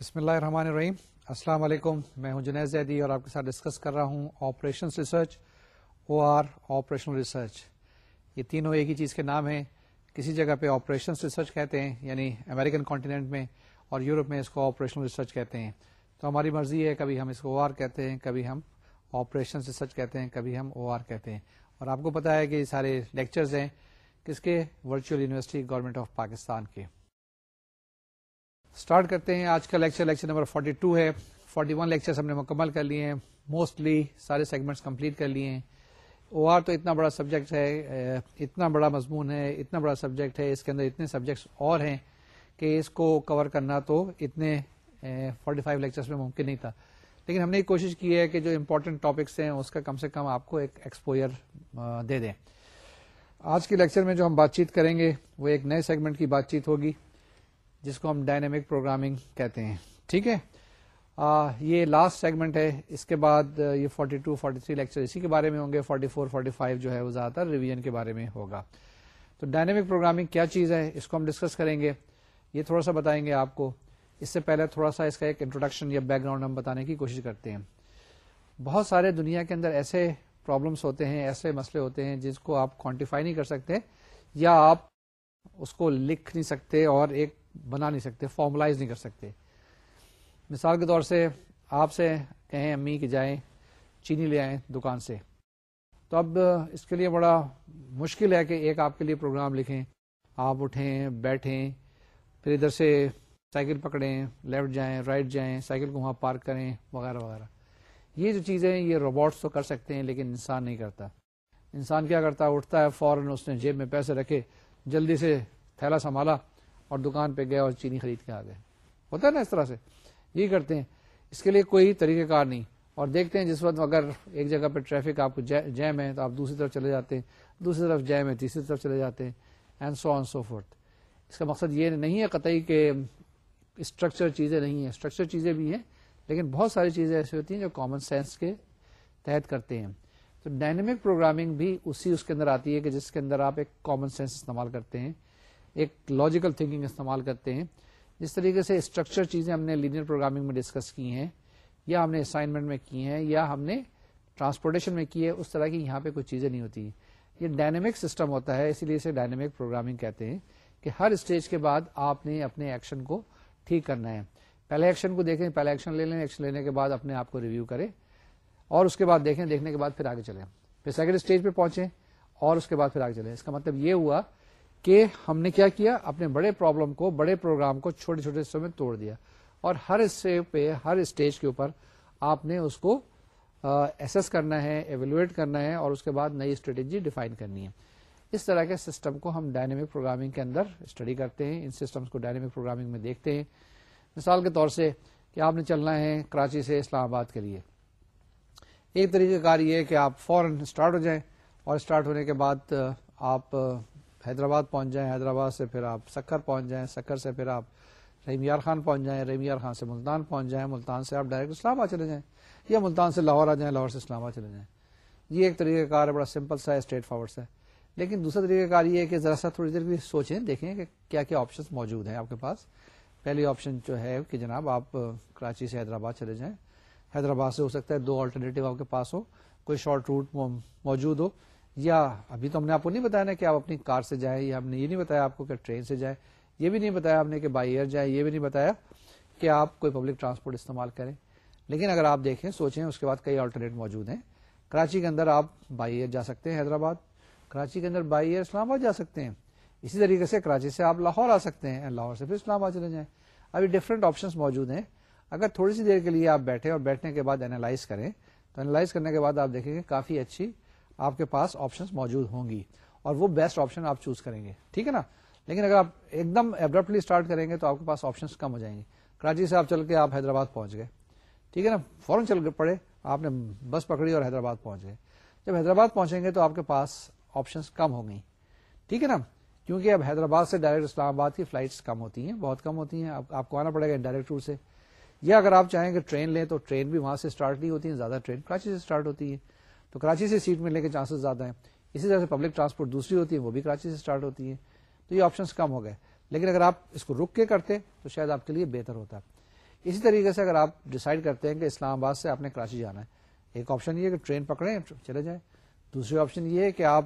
بسم اللہ الرحمن الرحیم۔ السلام علیکم۔ میں ہوں جنید زیدی اور آپ کے ساتھ ڈسکس کر رہا ہوں operation research, O R operational research. یہ تینوں ایک ہی چیز کے نام ہیں۔ کسی جگہ پہ آپریشن ریسرچ کہتے ہیں یعنی امریکن کانٹیننٹ میں اور یورپ میں اس کو آپریشنل ریسرچ کہتے ہیں۔ تو ہماری مرضی ہے، کبھی ہم اس کو او آر کہتے ہیں، کبھی ہم آپریشن ریسرچ کہتے ہیں، کبھی ہم او آر کہتے ہیں۔ اور آپ کو پتا ہے کہ یہ سارے لیکچرز ہیں کس کے؟ Virtual University, government of Pakistan کے۔ اسٹارٹ کرتے ہیں۔ آج کا لیکچر لیکچر نمبر 42 ہے۔ 41 لیکچر ہم نے مکمل کر لیے ہیں۔ موسٹلی سارے سیگمنٹس کمپلیٹ کر لیے ہیں۔ او آر تو اتنا بڑا سبجیکٹ ہے اتنا بڑا مضمون ہے، اتنا بڑا سبجیکٹ ہے۔ اس کے اندر اتنے سبجیکٹس اور ہیں کہ اس کو کور کرنا تو اتنے 45 فائیو لیکچرس میں ممکن نہیں تھا۔ لیکن ہم نے کوشش کی ہے کہ جو امپورٹنٹ ٹاپکس ہیں، اس کا کم سے کم آپ کو ایک ایکسپوئر دے دیں۔ آج کے لیکچر میں جو ہم بات چیت کریں گے، وہ ایک نئے سیگمنٹ کی بات چیت ہوگی۔ جس کو ہم ڈائنامک پروگرامنگ کہتے ہیں۔ ٹھیک ہے؟ یہ لاسٹ سیگمنٹ ہے۔ اس کے بعد یہ 42 43 لیکچر اسی کے بارے میں ہوں گے۔ 44 45 جو ہے وہ زیادہ تر ریویژن کے بارے میں ہوگا۔ تو ڈائنامک پروگرامنگ کیا چیز ہے؟ اس کو ہم ڈسکس کریں گے۔ یہ تھوڑا سا بتائیں گے آپ کو۔ اس سے پہلے تھوڑا سا اس کا ایک انٹروڈکشن یا بیک گراؤنڈ ہم بتانے کی کوشش کرتے ہیں۔ بہت سارے دنیا کے اندر ایسے پرابلمس ہوتے ہیں، ایسے مسئلے ہوتے ہیں جس کو آپ کوانٹیفائی نہیں کر سکتے یا آپ اس کو لکھ نہیں سکتے اور ایک بنا نہیں سکتے فارملائز نہیں کر سکتے۔ مثال کے طور سے آپ سے کہیں امی کہ جائیں، چینی لے آئیں دکان سے۔ تو اب اس کے لیے بڑا مشکل ہے کہ ایک آپ کے لیے پروگرام لکھیں۔ آپ اٹھیں، بیٹھیں، پھر ادھر سے سائیکل پکڑیں، لیفٹ جائیں، رائٹ جائیں، سائیکل کو وہاں پارک کریں، وغیرہ وغیرہ۔ یہ جو چیزیں یہ روبوٹس تو کر سکتے ہیں، لیکن انسان نہیں کرتا۔ انسان کیا کرتا اٹھتا ہے فوراً، اس نے جیب میں پیسے رکھے، جلدی سے تھیلا سنبھالا۔ اور دکان پہ گیا اور چینی خرید کے آ گئے۔ ہوتا ہے نا اس طرح سے؟ یہ کرتے ہیں۔ اس کے لیے کوئی طریقہ کار نہیں۔ اور دیکھتے ہیں جس وقت اگر ایک جگہ پہ ٹریفک آپ کو جیم ہے تو آپ دوسری طرف چلے جاتے ہیں، دوسری طرف جیم ہے، تیسری طرف چلے جاتے ہیں and so on so fourth اس کا مقصد یہ نہیں ہے قطعی کہ اسٹرکچر چیزیں نہیں ہیں۔ اسٹرکچر چیزیں بھی ہیں، لیکن بہت ساری چیزیں ایسی ہوتی ہیں جو کامن سینس کے تحت کرتے ہیں۔ تو ڈائنمک پروگرامنگ بھی اسی اس کے اندر آتی ہے کہ جس کے اندر آپ ایک کامن سینس استعمال کرتے ہیں۔ ایک لاجیکل تھنکنگ استعمال کرتے ہیں، جس طریقے سے اسٹرکچر چیزیں ہم نے لینئر پروگرامنگ میں ڈسکس کی ہیں، یا ہم نے اسائنمنٹ میں کی ہیں، یا ہم نے ٹرانسپورٹیشن میں کی ہے اس طرح کی یہاں پہ کوئی چیزیں نہیں ہوتی یہ ڈائنمک سسٹم ہوتا ہے، اسی لیے اسے ڈائنمک پروگرامنگ کہتے ہیں کہ ہر اسٹیج کے بعد آپ نے اپنے ایکشن کو ٹھیک کرنا ہے۔ پہلے ایکشن کو دیکھیں، پہلے ایکشن لے لیں ایکشن لینے کے بعد اپنے آپ کو ریویو کریں، اور اس کے بعد دیکھیں، دیکھنے کے بعد پھر آگے چلیں۔ پھر سیکنڈ اسٹیج پہ پہنچیں اور اس کے بعد پھر آگے چلیں۔ اس کا مطلب یہ ہوا کہ ہم نے کیا کیا؟ اپنے بڑے پرابلم کو، بڑے پروگرام کو چھوٹے چھوٹے حصوں میں توڑ دیا۔ اور ہر حصے پہ، ہر اسٹیج کے اوپر آپ نے اس کو ایسس کرنا ہے ایویلویٹ کرنا ہے اور اس کے بعد نئی اسٹریٹجی ڈیفائن کرنی ہے۔ اس طرح کے سسٹم کو ہم ڈائنامک پروگرامنگ کے اندر اسٹڈی کرتے ہیں۔ ان سسٹمس کو ڈائنامک پروگرامنگ میں دیکھتے ہیں۔ مثال کے طور سے کہ آپ نے چلنا ہے کراچی سے اسلام آباد کے لیے۔ ایک طریقہ کار یہ ہے کہ آپ فوراً اسٹارٹ ہو جائیں اور اسٹارٹ ہونے کے بعد آپ حیدرآباد پہنچ جائیں، حیدرآباد سے پھر آپ سکر پہنچ جائیں سکر سے پھر آپ رحیم یار خان پہنچ جائیں، رحیم یار خان سے ملتان پہنچ جائیں، ملتان سے آپ ڈائریکٹ اسلام آباد چلے جائیں یا ملتان سے لاہور آ جائیں، لاہور سے اسلام آباد چلے جائیں۔ یہ ایک طریقہ کار ہے، بڑا سمپل سا ہے اسٹریٹ فارورڈ سے لیکن دوسرا طریقہ کار یہ ہے کہ ذرا سا تھوڑی دیر بھی سوچیں، دیکھیں کہ کیا کیا آپشن موجود ہیں آپ کے پاس۔ پہلی آپشن جو ہے کہ جناب آپ کراچی سے حیدرآباد چلے جائیں۔ حیدرآباد سے ہو سکتا ہے دو آلٹرنیٹو آپ کے پاس ہو، کوئی شارٹ روٹ موجود ہو۔ یا ابھی تو ہم نے آپ کو نہیں بتایا نا کہ آپ اپنی کار سے جائیں، یا ہم نے یہ نہیں بتایا آپ کو کہ ٹرین سے جائیں، یہ بھی نہیں بتایا ہم نے کہ بائی ایئر جائیں، یہ بھی نہیں بتایا کہ آپ کوئی پبلک ٹرانسپورٹ استعمال کریں۔ لیکن اگر آپ دیکھیں، سوچیں، اس کے بعد کئی آلٹرنیٹ موجود ہیں۔ کراچی کے اندر آپ بائی ایئر جا سکتے ہیں حیدرآباد، کراچی کے اندر بائی ایئر اسلام آباد جا سکتے ہیں۔ اسی طریقے سے کراچی سے آپ لاہور آ سکتے ہیں، لاہور سے پھر اسلام آباد چلے جائیں۔ ابھی ڈفرینٹ آپشن موجود ہیں۔ اگر تھوڑی سی دیر کے لیے آپ بیٹھے اور بیٹھنے کے بعد اینالائز کریں، تو اینالائز کرنے کے بعد آپ دیکھیں گے کافی اچھی آپ کے پاس آپشن موجود ہوں گی اور وہ بیسٹ آپشن آپ چوز کریں گے۔ ٹھیک ہے نا؟ لیکن اگر آپ ایک دم ایبرپٹلی اسٹارٹ کریں گے تو آپ کے پاس آپشن کم ہو جائیں گے۔ کراچی سے آپ چل کے آپ حیدرآباد پہنچ گئے۔ ٹھیک ہے نا؟ فوراً چل پڑے، آپ نے بس پکڑی اور حیدرآباد پہنچ گئے۔ جب حیدرآباد پہنچیں گے تو آپ کے پاس آپشن کم ہو گئی ٹھیک ہے نا؟ کیونکہ اب حیدرآباد سے ڈائریکٹ اسلام آباد کی فلائٹس کم ہوتی ہیں، بہت کم ہوتی ہیں۔ آپ کو آنا پڑے گا ڈائریکٹ روٹ سے۔ یا اگر آپ چاہیں کہ ٹرین لیں تو ٹرین بھی وہاں سے اسٹارٹ نہیں ہوتی ہیں، زیادہ ٹرین کراچی سے اسٹارٹ ہوتی ہے تو کراچی سے سیٹ ملنے کے چانسز زیادہ ہیں۔ اسی طرح سے پبلک ٹرانسپورٹ دوسری ہوتی ہے وہ بھی کراچی سے اسٹارٹ ہوتی ہے تو یہ آپشن کم ہو گئے۔ لیکن اگر آپ اس کو رک کے کرتے تو شاید آپ کے لیے بہتر ہوتا۔ اسی طریقے سے اگر آپ ڈسائڈ کرتے ہیں کہ اسلام آباد سے آپ نے کراچی جانا ہے، ایک آپشن یہ ہے کہ ٹرین پکڑیں، چلے جائیں۔ دوسری آپشن یہ ہے کہ آپ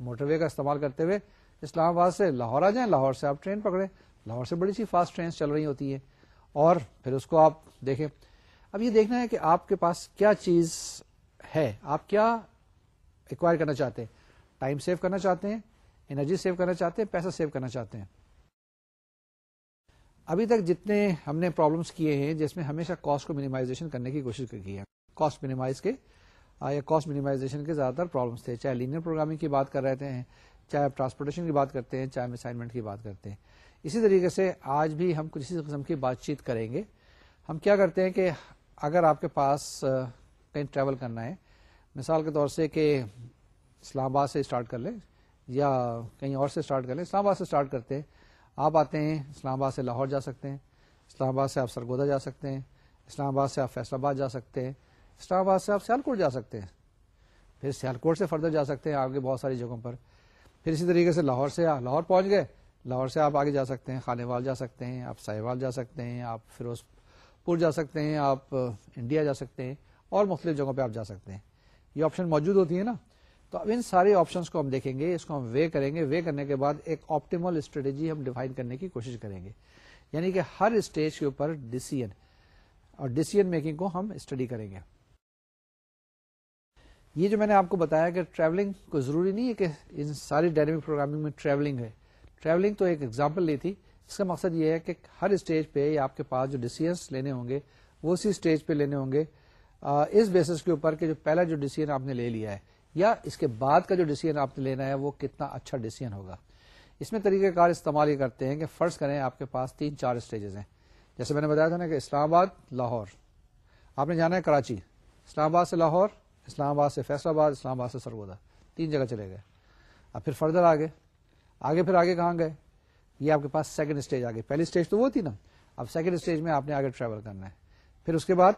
موٹر وے کا استعمال کرتے ہوئے اسلام آباد سے لاہور آ جائیں۔ لاہور سے آپ ٹرین پکڑیں۔ لاہور سے بڑی سی فاسٹ ٹرین چل رہی ہوتی ہیں۔ اور پھر اس کو آپ دیکھیں۔ اب یہ دیکھنا ہے کہ آپ کے پاس کیا چیز ہے۔ آپ کیا ایکوائر کرنا چاہتے ہیں؟ ٹائم سیو کرنا چاہتے ہیں انرجی سیو کرنا چاہتے ہیں، پیسہ سیو کرنا چاہتے ہیں۔ ابھی تک جتنے ہم نے پرابلمس کیے ہیں، جس میں ہمیشہ کاسٹ کو منیمائزیشن کرنے کی کوشش کی ہے۔ کاسٹ منیمائز کے یا کاسٹ منیمائزیشن کے زیادہ تر پرابلمس تھے۔ چاہے لینئر پروگرامنگ کی بات کر رہے ہیں چاہے آپ ٹرانسپورٹیشن کی بات کرتے ہیں، چاہے ہم اسائنمنٹ کی بات کرتے ہیں۔ اسی طریقے سے آج بھی ہم کچھ اسی قسم کی بات چیت کریں گے۔ ہم کیا کرتے ہیں کہ اگر آپ کے پاس کہیں ٹریول کرنا ہے مثال کے طور سے کہ اسلام آباد سے اسٹارٹ کر لیں یا کہیں اور سے اسٹارٹ کر لیں اسلام آباد سے اسٹارٹ کرتے ہیں آپ آتے ہیں اسلام آباد سے لاہور جا سکتے ہیں اسلام آباد سے آپ سرگودا جا سکتے ہیں اسلام آباد سے آپ فیصلہ آباد جا سکتے ہیں اسلام آباد سے آپ سیالکوٹ جا سکتے ہیں پھر سیالکوٹ سے فردر جا سکتے ہیں آگے بہت ساری جگہوں پر پھر اسی طریقے سے لاہور سے لاہور پہنچ گئے لاہور سے آپ آگے جا سکتے ہیں خانے وال جا سکتے ہیں آپ ساہیوال جا سکتے ہیں آپ فیروز پور جا سکتے ہیں آپ انڈیا جا سکتے ہیں اور مختلف جگہوں پہ آپ جا سکتے ہیں۔ یہ آپشن موجود ہوتی ہے نا۔ تو اب ان سارے آپشنس کو ہم دیکھیں گے، اس کو ہم وے کریں گے۔ وے کرنے کے بعد ایک آپٹیمل اسٹریٹجی ہم ڈیفائن کرنے کی کوشش کریں گے۔ یعنی کہ ہر اسٹیج کے اوپر ڈیسیژ اور ڈیسیزن میکنگ کو ہم اسٹڈی کریں گے۔ یہ جو میں نے آپ کو بتایا کہ ٹریولنگ کو ضروری نہیں ہے کہ ان ساری ڈائنمک پروگرامنگ میں ٹریولنگ ہے۔ ٹریولنگ تو ایک ایگزامپل لی تھی۔ اس کا مقصد یہ ہے کہ ہر اسٹیج پہ آپ کے پاس جو ڈیسیزنس لینے ہوں گے، وہ اسی اسٹیج پہ لینے ہوں گے۔ اس بیسس کے اوپر کہ جو پہلا جو ڈیسیزن آپ نے لے لیا ہے، یا اس کے بعد کا جو ڈیسیزن آپ نے لینا ہے، وہ کتنا اچھا ڈیسیزن ہوگا۔ اس میں طریقہ کار استعمال یہ کرتے ہیں کہ فرض کریں آپ کے پاس تین، چار اسٹیجز ہیں۔ جیسے میں نے بتایا تھا نا کہ اسلام آباد، لاہور۔ آپ نے جانا ہے کراچی۔ اسلام آباد سے لاہور، اسلام آباد سے فیصلہ آباد، اسلام آباد سے سرگودا تین جگہ چلے گئے۔ اب پھر فردر آگے۔ آگے پھر آگے کہاں گئے؟ یہ آپ کے پاس سیکنڈ اسٹیج آگے۔ پہلی اسٹیج تو وہ تھی نا۔ اب سیکنڈ اسٹیج میں آپ نے آگے ٹریول کرنا ہے۔ پھر اس کے بعد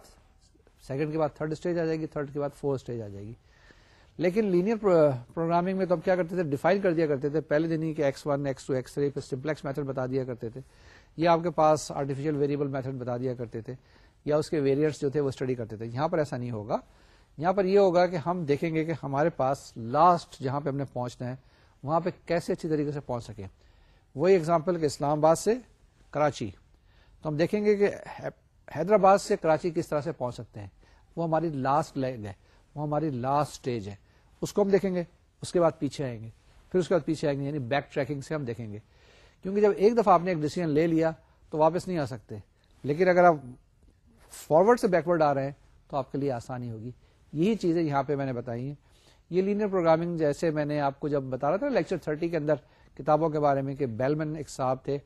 سیکنڈ کے بعد تھرڈ اسٹیج آ جائے گی، تھرڈ کے بعد فورتھ اسٹیج آ جائے گی۔ لیکن لینئر پروگرامنگ میں تو ہم کیا کرتے تھے؟ ڈیفائن کر دیا کرتے تھے۔ پہلے دن ہی کہ X one, X two, X three, پھر سمپلیکس میتھڈ بتا دیا کرتے تھے۔ یا آپ کے پاس آرٹیفیشیل ویریبل میتھڈ بتا دیا کرتے تھے، یا اس کے ویریئنٹس جو تھے وہ اسٹڈی کرتے تھے۔ یہاں پر ایسا نہیں ہوگا۔ یہاں پر یہ ہوگا کہ ہم دیکھیں گے کہ ہمارے پاس لاسٹ جہاں پہ ہم نے پہنچنا ہے، وہاں پہ کیسے اچھی طریقے سے پہنچ سکے وہی اگزامپل کہ اسلام آباد سے کراچی۔ تو ہم دیکھیں گے کہ حیدرآباد سے کراچی کس طرح سے پہنچ سکتے ہیں؟ وہ ہماری لاسٹ لیگ ہے، وہ ہماری لاسٹ اسٹیج ہے۔ اس کو ہم دیکھیں گے، اس کے بعد پیچھے آئیں گے۔ پھر اس کے بعد پیچھے آئیں گے یعنی بیک ٹریکنگ سے ہم دیکھیں گے۔ کیونکہ جب ایک دفعہ آپ نے ایک ڈیسیزن لے لیا، تو واپس نہیں آ سکتے۔ لیکن اگر آپ فارورڈ سے بیکورڈ آ رہے ہیں، تو آپ کے لیے آسانی ہوگی۔ یہی چیزیں یہاں پہ میں نے بتائی ہیں۔ یہ لینئر پروگرامنگ جیسے میں نے آپ کو جب بتا رہا تھا لیکچر تھرٹی کے اندر کتابوں کے بارے میں کہ بیلمن ایک صاحب تھے۔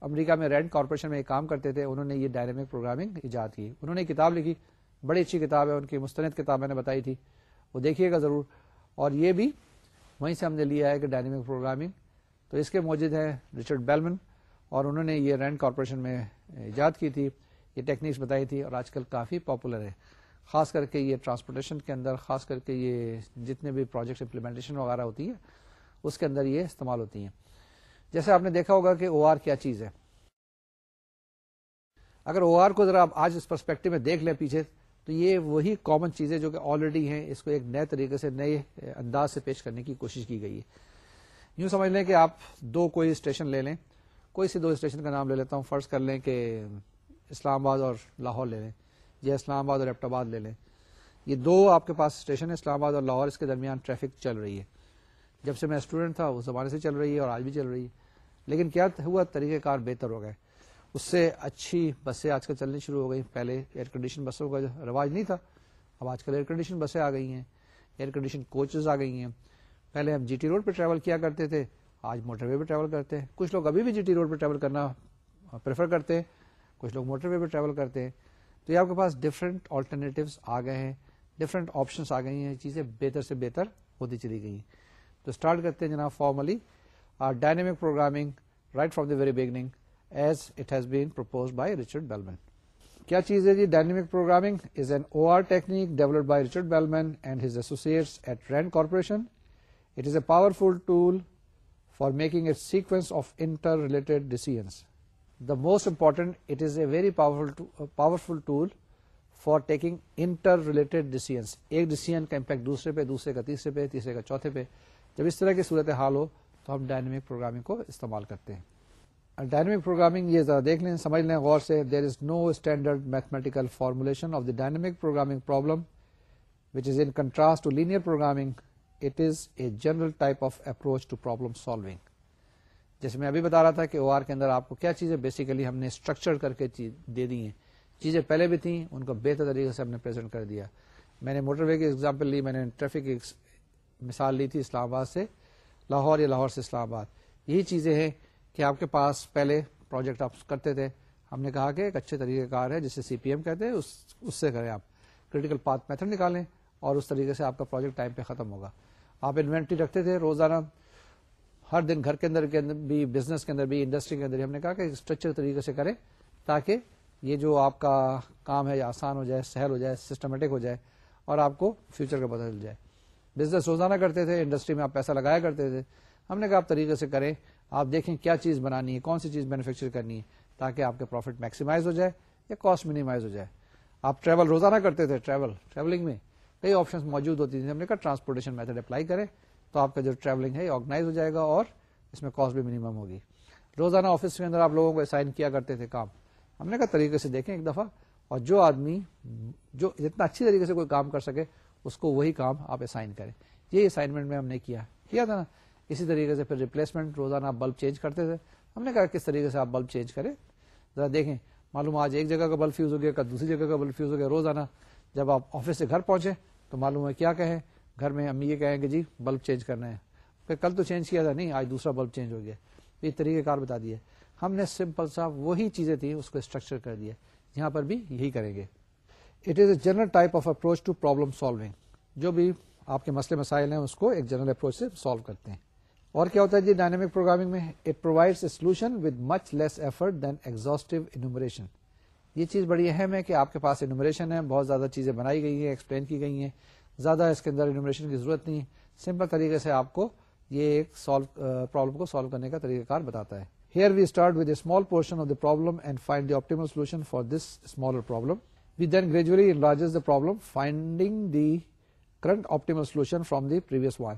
امریکہ میں رینڈ کارپوریشن میں ایک کام کرتے تھے، انہوں نے یہ ڈائنامک پروگرامنگ ایجاد کی۔ انہوں نے کتاب لکھی، بڑی اچھی کتاب ہے، ان کی مستند کتاب میں نے بتائی تھی۔ وہ دیکھیے گا ضرور۔ اور یہ بھی وہیں سے ہم نے لیا ہے کہ ڈائنامک پروگرامنگ۔ تو اس کے موجود ہیں رچرڈ بیلمن، اور انہوں نے یہ رینڈ کارپوریشن میں ایجاد کی تھی، یہ ٹیکنیکس بتائی تھی، اور آج کل کافی پاپولر ہے خاص کر کے یہ ٹرانسپورٹیشن کے اندر، خاص کر کے یہ جتنے بھی پروجیکٹ امپلیمنٹیشن وغیرہ ہوتی ہے اس کے اندر یہ استعمال ہوتی ہیں۔ جیسے آپ نے دیکھا ہوگا کہ او آر کیا چیز ہے۔ اگر او آر کو ذرا آپ آج اس پرسپیکٹو میں دیکھ لیں پیچھے، تو یہ وہی کامن چیزیں جو کہ آلریڈی ہیں، اس کو ایک نئے طریقے سے، نئے انداز سے پیش کرنے کی کوشش کی گئی ہے۔ یوں سمجھ لیں کہ آپ دو کوئی اسٹیشن لے لیں۔ کوئی سی دو اسٹیشن کا نام لے لیتا ہوں۔ فرض کر لیں کہ اسلام آباد اور لاہور لے لیں، یا اسلام آباد اور ایپٹ آباد لے لیں۔ یہ دو آپ کے پاس اسٹیشن ہے اسلام آباد اور لاہور۔ اس کے درمیان ٹریفک چل رہی ہے۔ جب سے میں اسٹوڈنٹ تھا اس زمانے سے چل رہی ہے اور آج بھی چل رہی ہے۔ لیکن کیا ہوا؟ طریقہ کار بہتر ہو گئے۔ اس سے اچھی بسیں آج کل چلنی شروع ہو گئی پہلے ایئر کنڈیشن بسوں کا رواج نہیں تھا، اب آج کل ایئر کنڈیشن بسیں آ گئی ہیں۔ ایئر کنڈیشن کوچز آ گئی ہیں۔ پہلے ہم جی ٹی روڈ پہ ٹریول کیا کرتے تھے، آج موٹر وے پہ ٹریول کرتے ہیں۔ کچھ لوگ ابھی بھی جی ٹی روڈ پہ ٹریول کرنا پریفر کرتے ہیں، کچھ لوگ موٹر وے پہ ٹریول کرتے ہیں۔ تو یہ آپ کے پاس ڈفرنٹ آلٹرنیٹوز آ گئے ہیں ڈفرنٹ آپشنس آ گئی ہیں، چیزیں بہتر سے بہتر ہوتی چلی گئی تو اسٹارٹ کرتے ہیں جناب formally dynamic programming right from the very beginning as it has been proposed by Richard Bellman کیا چیز ہے جی؟ Dynamic programming is an O R technique developed by Richard Bellman and his associates at Rand Corporation it is a powerful tool for making a sequence of interrelated decisions the most important it is a very powerful tool for taking interrelated decisions ایک decision کا impact دوسرے پہ دوسرے کا تیسرے پہ تیسرے کا چوتھے پہ جب اس طرح کی صورت حال ہو تو ہم ڈائنمک پروگرامنگ کو استعمال کرتے ہیں۔ ڈائنمک پروگرامنگ یہ ذرا دیکھ لیں سمجھ لیں غور سے there is no standard mathematical formulation of the dynamic programming problem which is in contrast to linear programming it is a general type of approach to problem solving جیسے میں ابھی بتا رہا تھا کہ او آر کے اندر آپ کو کیا چیزیں بیسیکلی ہم نے اسٹرکچر کر کے دے دی ہیں. چیزیں پہلے بھی تھیں، ان کو بہتر طریقے سے ہم نے پرزینٹ کر دیا. میں نے موٹر وے کی ایگزامپل لی، میں نے ٹریفک کی مثال لی تھی اسلام آباد سے، لاہور یا لاہور سے اسلام آباد. یہی چیزیں ہیں کہ آپ کے پاس پہلے پروجیکٹ آپ کرتے تھے۔ ہم نے کہا کہ ایک اچھے طریقے کار ہے جسے سی پی ایم کہتے ہیں، اس اس سے کریں آپ۔ کریٹیکل پاتھ میتھڈ نکالیں اور اس طریقے سے آپ کا پروجیکٹ ٹائم پہ ختم ہوگا۔ آپ انوینٹری رکھتے تھے روزانہ، ہر دن گھر کے اندر کے اندر بھی بزنس کے اندر بھی انڈسٹری کے اندر ہم نے کہا کہ اسٹرکچر طریقے سے کریں تاکہ یہ جو آپ کا کام ہے آسان ہو جائے، سہل ہو جائے سسٹمیٹک ہو جائے اور آپ کو فیوچر کا پتہ چل جائے۔ بزنس روزانہ کرتے تھے انڈسٹری میں آپ پیسہ لگایا کرتے تھے۔ ہم نے کہا آپ طریقے سے کریں۔ آپ دیکھیں کیا چیز بنانی ہے، کون سی چیز مینوفیکچر کرنی ہے تاکہ آپ کے پروفٹ میکسیمائز ہو جائے یا کاسٹ منیمائز ہو جائے۔ آپ ٹریول روزانہ کرتے تھے ٹریول ٹریولنگ میں کئی آپشن موجود ہوتی تھیں۔ ہم نے کہا ٹرانسپورٹیشن میتھڈ اپلائی کریں تو آپ کا جو ٹریولنگ ہے آرگنائز ہو جائے گا اور اس میں کاسٹ بھی منیمم ہوگی۔ روزانہ آفس کے اندر آپ لوگوں کو اسائن کیا کرتے تھے کام۔ ہم نے کہا طریقے سے دیکھیں ایک دفعہ اور جو آدمی جو جتنا اچھی طریقے سے کوئی کام کر سکے، اس کو وہی کام آپ اسائن کریں۔ یہ اسائنمنٹ میں ہم نے کیا۔ کیا تھا نا؟ اسی طریقے سے پھر ریپلیسمنٹ روزانہ آپ بلب چینج کرتے تھے۔ ہم نے کہا کس طریقے سے آپ بلب چینج کریں؟ ذرا دیکھیں۔ معلوم آج ایک جگہ کا بلب فیوز ہو گیا، کل دوسری جگہ کا بلب فیوز ہو گیا۔ روزانہ جب آپ آفس سے گھر پہنچے تو معلوم ہے کیا کہیں۔ گھر میں امی یہ کہیں کہ جی بلب چینج کرنا ہے۔ کہ کل تو چینج کیا تھا، نہیں، آج دوسرا بلب چینج ہو گیا۔ یہ طریقہ کار بتا دیا ہم نے سمپل سا وہی چیزیں تھیں، اس کو اسٹرکچر کر دیا۔ یہاں پر بھی یہی کریں گے۔ It is a general type of approach to problem solving جو بھی آپ کے مسئلے، مسائل ہیں، اس کو ایک جنرل اپروچ سے سالو کرتے ہیں۔ اور کیا ہوتا ہے جی؟ ڈائنامک پروگرامنگ میں it provide a solution with much less effort than exhaustive enumeration یہ چیز بڑی اہم ہے کہ آپ کے پاس انومریشن ہے، بہت زیادہ چیزیں بنائی گئی ہیں ایکسپلین کی گئی ہیں، زیادہ اس کے اندر انومریشن کی ضرورت نہیں سمپل طریقے سے آپ کو یہ ایک پرابلم uh, کو سالو کرنے کا طریقہ کار بتاتا ہے۔ Here we start with a small portion of the problem and find the optimal solution for this smaller problem we then gradually enlarges the problem finding the current optimal solution from the previous one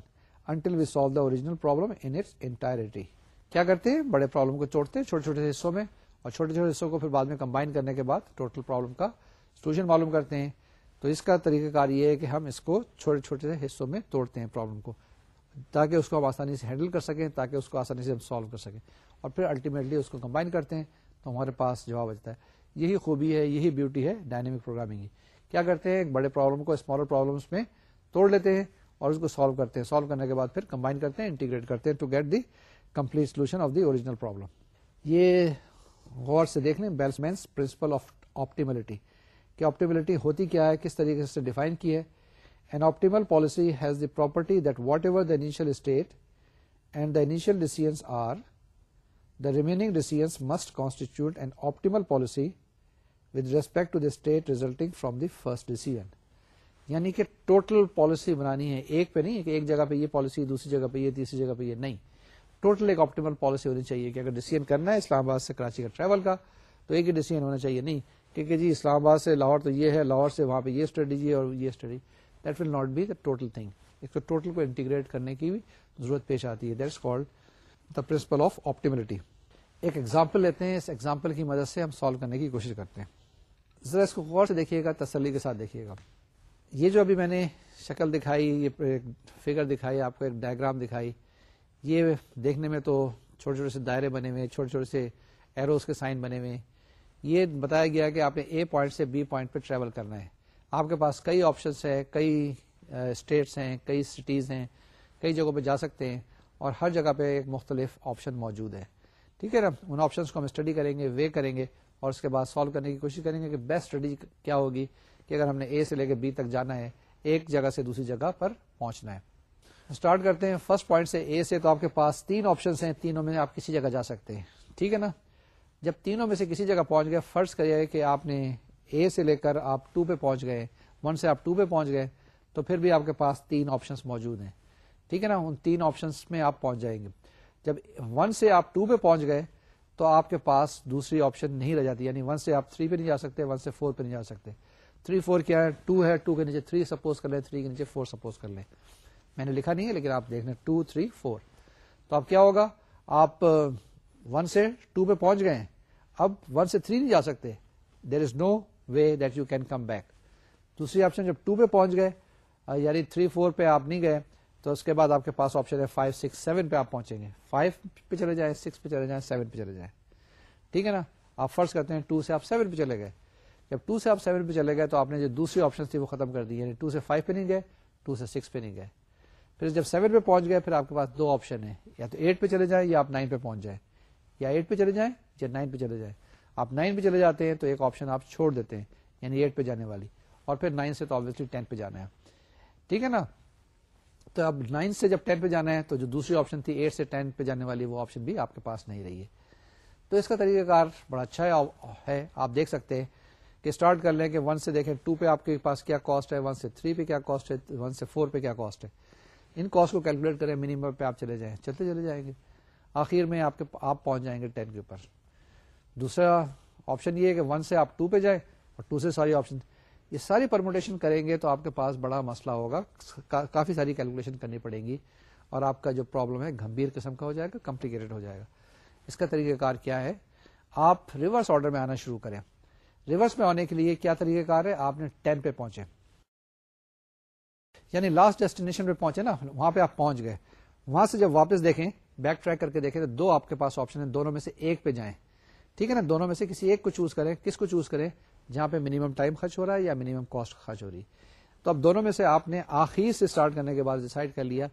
until we solve the original problem in its entirety کیا کرتے ہیں؟ بڑے problem کو چھوڑتے ہیں، چھوٹے چھوٹے حصوں میں، اور چھوٹے چھوٹے حصوں کو پھر بعد میں کمبائن کرنے کے بعد ٹوٹل پرابلم کا سولوشن معلوم کرتے ہیں۔ تو اس کا طریقہ کار یہ ہے کہ ہم اس کو چھوٹے چھوٹے حصوں میں توڑتے ہیں پرابلم کو، تاکہ اس کو ہم آسانی سے ہینڈل کر سکیں، تاکہ اس کو آسانی سے ہم سالو کر سکیں۔ اور پھر الٹیمیٹلی اس کو کمبائن کرتے ہیں، تو ہمارے پاس جواب بچتا ہے۔ یہی خوبی ہے، یہی بیوٹی ہے ڈائنامک پروگرامنگ کی۔ کیا کرتے ہیں؟ بڑے پرابلم کو اسمالر پرابلمس میں توڑ لیتے ہیں۔ اور اس کو سالو کرتے ہیں۔ سالو کرنے کے بعد پھر کمبائن کرتے ہیں انٹیگریٹ کرتے ہیں to get the complete solution of the original problem یہ غور سے دیکھ لیں بیلس مینس پرنسپل آف آپٹیملٹی کہ آپٹیملٹی ہوتی کیا ہے؟ کس طریقے سے ڈیفائن کی ہے؟ An optimal policy has the property that whatever the initial state and the initial decisions are the remaining decisions must constitute an optimal policy with respect to the state resulting from the first یعنی کہ total policy بنانی ہے ایک پہ نہیں کہ ایک جگہ پہ یہ پالیسی دوسری جگہ پہ یہ، تیسری جگہ پہ یہ، نہیں۔ ٹوٹل ایک آپٹیمل پالیسی ہونی چاہیے کہ اگر ڈیسیزن کرنا ہے اسلام آباد سے کراچی کا ٹریول کا، تو ایک ہی ڈیسیزن ہونا چاہیے۔ نہیں کیونکہ جی اسلام آباد سے لاہور تو یہ ہے، لاہور سے وہاں پہ یہ اسٹڈی جی ہے اور یہ study that will not be the total thing ایک تو ٹوٹل کو انٹیگریٹ کرنے کی بھی ضرورت پیش آتی ہے۔ That's called the principle of optimality ایک ایگزامپل لیتے ہیں۔ اس ایگزامپل کی مدد سے ہم سالو کرنے کی کوشش کرتے ہیں۔ ذرا اس کو غور سے دیکھیے گا، تسلی کے ساتھ دیکھیے گا۔ یہ جو ابھی میں نے شکل دکھائی، یہ فگر دکھائی، آپ کو ایک ڈائگرام دکھائی، یہ دیکھنے میں تو چھوٹے چھوٹے سے دائرے بنے ہوئے، چھوٹے چھوٹے سے ایروز کے سائن بنے ہوئے۔ یہ بتایا گیا کہ آپ نے اے پوائنٹ سے بی پوائنٹ پہ ٹریول کرنا ہے۔ آپ کے پاس کئی آپشنس ہیں، کئی اسٹیٹس ہیں، کئی سٹیز ہیں، کئی جگہوں پہ جا سکتے ہیں اور ہر جگہ پہ ایک مختلف آپشن موجود ہے۔ ٹھیک ہے نا؟ ان آپشنس کو ہم اسٹڈی کریں گے وے کریں گے اور اس کے بعد سالو کرنے کی کوشش کریں گے کہ بیسٹ اسٹڈی کیا ہوگی۔ کہ اگر ہم نے اے سے لے کے بی تک جانا ہے، ایک جگہ سے دوسری جگہ پر پہنچنا ہے۔ اسٹارٹ کرتے ہیں فرسٹ پوائنٹ سے اے سے تو آپ کے پاس تین آپشن ہیں، تینوں میں آپ کسی جگہ جا سکتے ہیں۔ ٹھیک ہے نا؟ جب تینوں میں سے کسی جگہ پہنچ گئے، فرض کریے کہ آپ نے اے سے لے کر آپ ٹو پہ پہنچ گئے ون سے آپ ٹو پہ پہنچ گئے، تو پھر بھی آپ کے پاس تین آپشن موجود ہیں۔ ٹھیک ہے نا؟ ان تین آپشن میں آپ پہنچ جائیں گے۔ جب ون سے آپ ٹو پہ پہنچ گئے، تو آپ کے پاس دوسری آپشن نہیں رہ جاتی یعنی ون سے آپ تھری پہ نہیں جا سکتے ون سے فور پہ نہیں جا سکتے۔ تھری فور کیا ہے ٹو ہے ٹو کے نیچے تھری سپوز کر لیں تھری کے نیچے فور سپوز کر لیں۔ میں نے لکھا نہیں ہے، لیکن آپ دیکھ لیں ٹو تھری فور تو اب کیا ہوگا؟ آپ uh, ون سے ٹو پہ پہنچ گئے اب ون سے تھری نہیں جا سکتے۔ There is no way that you can come back دوسری آپشن جب ٹو پہ پہنچ گئے uh, یعنی تھری فور پہ آپ نہیں گئے، تو اس کے بعد آپ کے پاس آپشن ہے فائیو سکس سیون پہ آپ پہنچیں گے۔ فائیو پہ چلے جائیں سکس پہ چلے جائیں سیون پہ چلے جائیں۔ ٹھیک ہے نا؟ آپ فرض کرتے ہیں ٹو سے آپ سیون پہ چلے گئے۔ جب ٹو سے آپ سیون پہ چلے گئے تو آپ نے جو دوسری آپشن تھی وہ ختم کر دی یعنی ٹو سے فائیو پہ نہیں گئے ٹو سے سکس پہ نہیں گئے۔ پھر جب سیون پہ پہنچ گئے، پھر آپ کے پاس دو آپشن ہے یا تو ایٹ پہ چلے جائیں یا آپ نائن پہ پہنچ جائیں۔ یا ایٹ پہ چلے جائیں یا نائن پہ چلے جائیں۔ آپ نائن پہ چلے جاتے ہیں تو ایک آپشن آپ چھوڑ دیتے ہیں یعنی ایٹ پہ جانے والی۔ اور پھر نائن سے تو آبویسلی ٹین پہ جانا ہے۔ ٹھیک ہے نا؟ تو اب نائن سے جب ٹین پہ جانا ہے تو جو دوسری آپشن تھی ایٹ سے ٹین پہ جانے والی، وہ آپشن بھی آپ کے پاس نہیں رہی ہے۔ تو اس کا طریقہ کار بڑا اچھا ہے، آپ دیکھ سکتے ہیں۔ کہ اسٹارٹ کر لیں کہ ون سے دیکھیں ٹو پہ آپ کے پاس کیا کاسٹ ہے ون سے تھری پہ کیا کاسٹ ہے ون سے فور پہ کیا کاسٹ ہے۔ ان کاسٹ کو کیلکولیٹ کریں منیمم پہ آپ چلے جائیں۔ چلتے چلے جائیں گے۔ آخر میں آپ کے، آپ پہنچ جائیں گے ٹین کے اوپر۔ دوسرا آپشن یہ ہے کہ ون سے آپ ٹو پہ جائیں اور ٹو سے ساری آپشن یہ ساری پرموٹیشن کریں گے تو آپ کے پاس بڑا مسئلہ ہوگا۔ کافی ساری کیلکولیشن کرنی پڑے گی اور آپ کا جو پرابلم ہے گمبھیر قسم کا ہو جائے گا کمپلیکیٹڈ ہو جائے گا۔ اس کا طریقہ کار کیا ہے؟ آپ ریورس آرڈر میں آنا شروع کریں۔ ریورس میں آنے کے لیے کیا طریقہ کار ہے؟ آپ نے ٹین پہ پہنچے۔ یعنی لاسٹ ڈیسٹینیشن پہ پہنچے نا، وہاں پہ آپ پہنچ گئے۔ وہاں سے جب واپس دیکھیں بیک ٹریک کر کے دیکھیں تو دو آپ کے پاس آپشن ہے دونوں میں سے ایک پہ جائیں۔ ٹھیک ہے نا؟ دونوں میں سے کسی ایک کو چوز کریں۔ کس کو چوز کریں؟ جہاں پہ منیمم ٹائم خرچ ہو رہا ہے یا منیمم کاسٹ خرچ ہو رہی۔ تو اب دونوں میں سے آپ نے آخر سے اسٹارٹ کرنے کے بعد ڈسائڈ کر لیا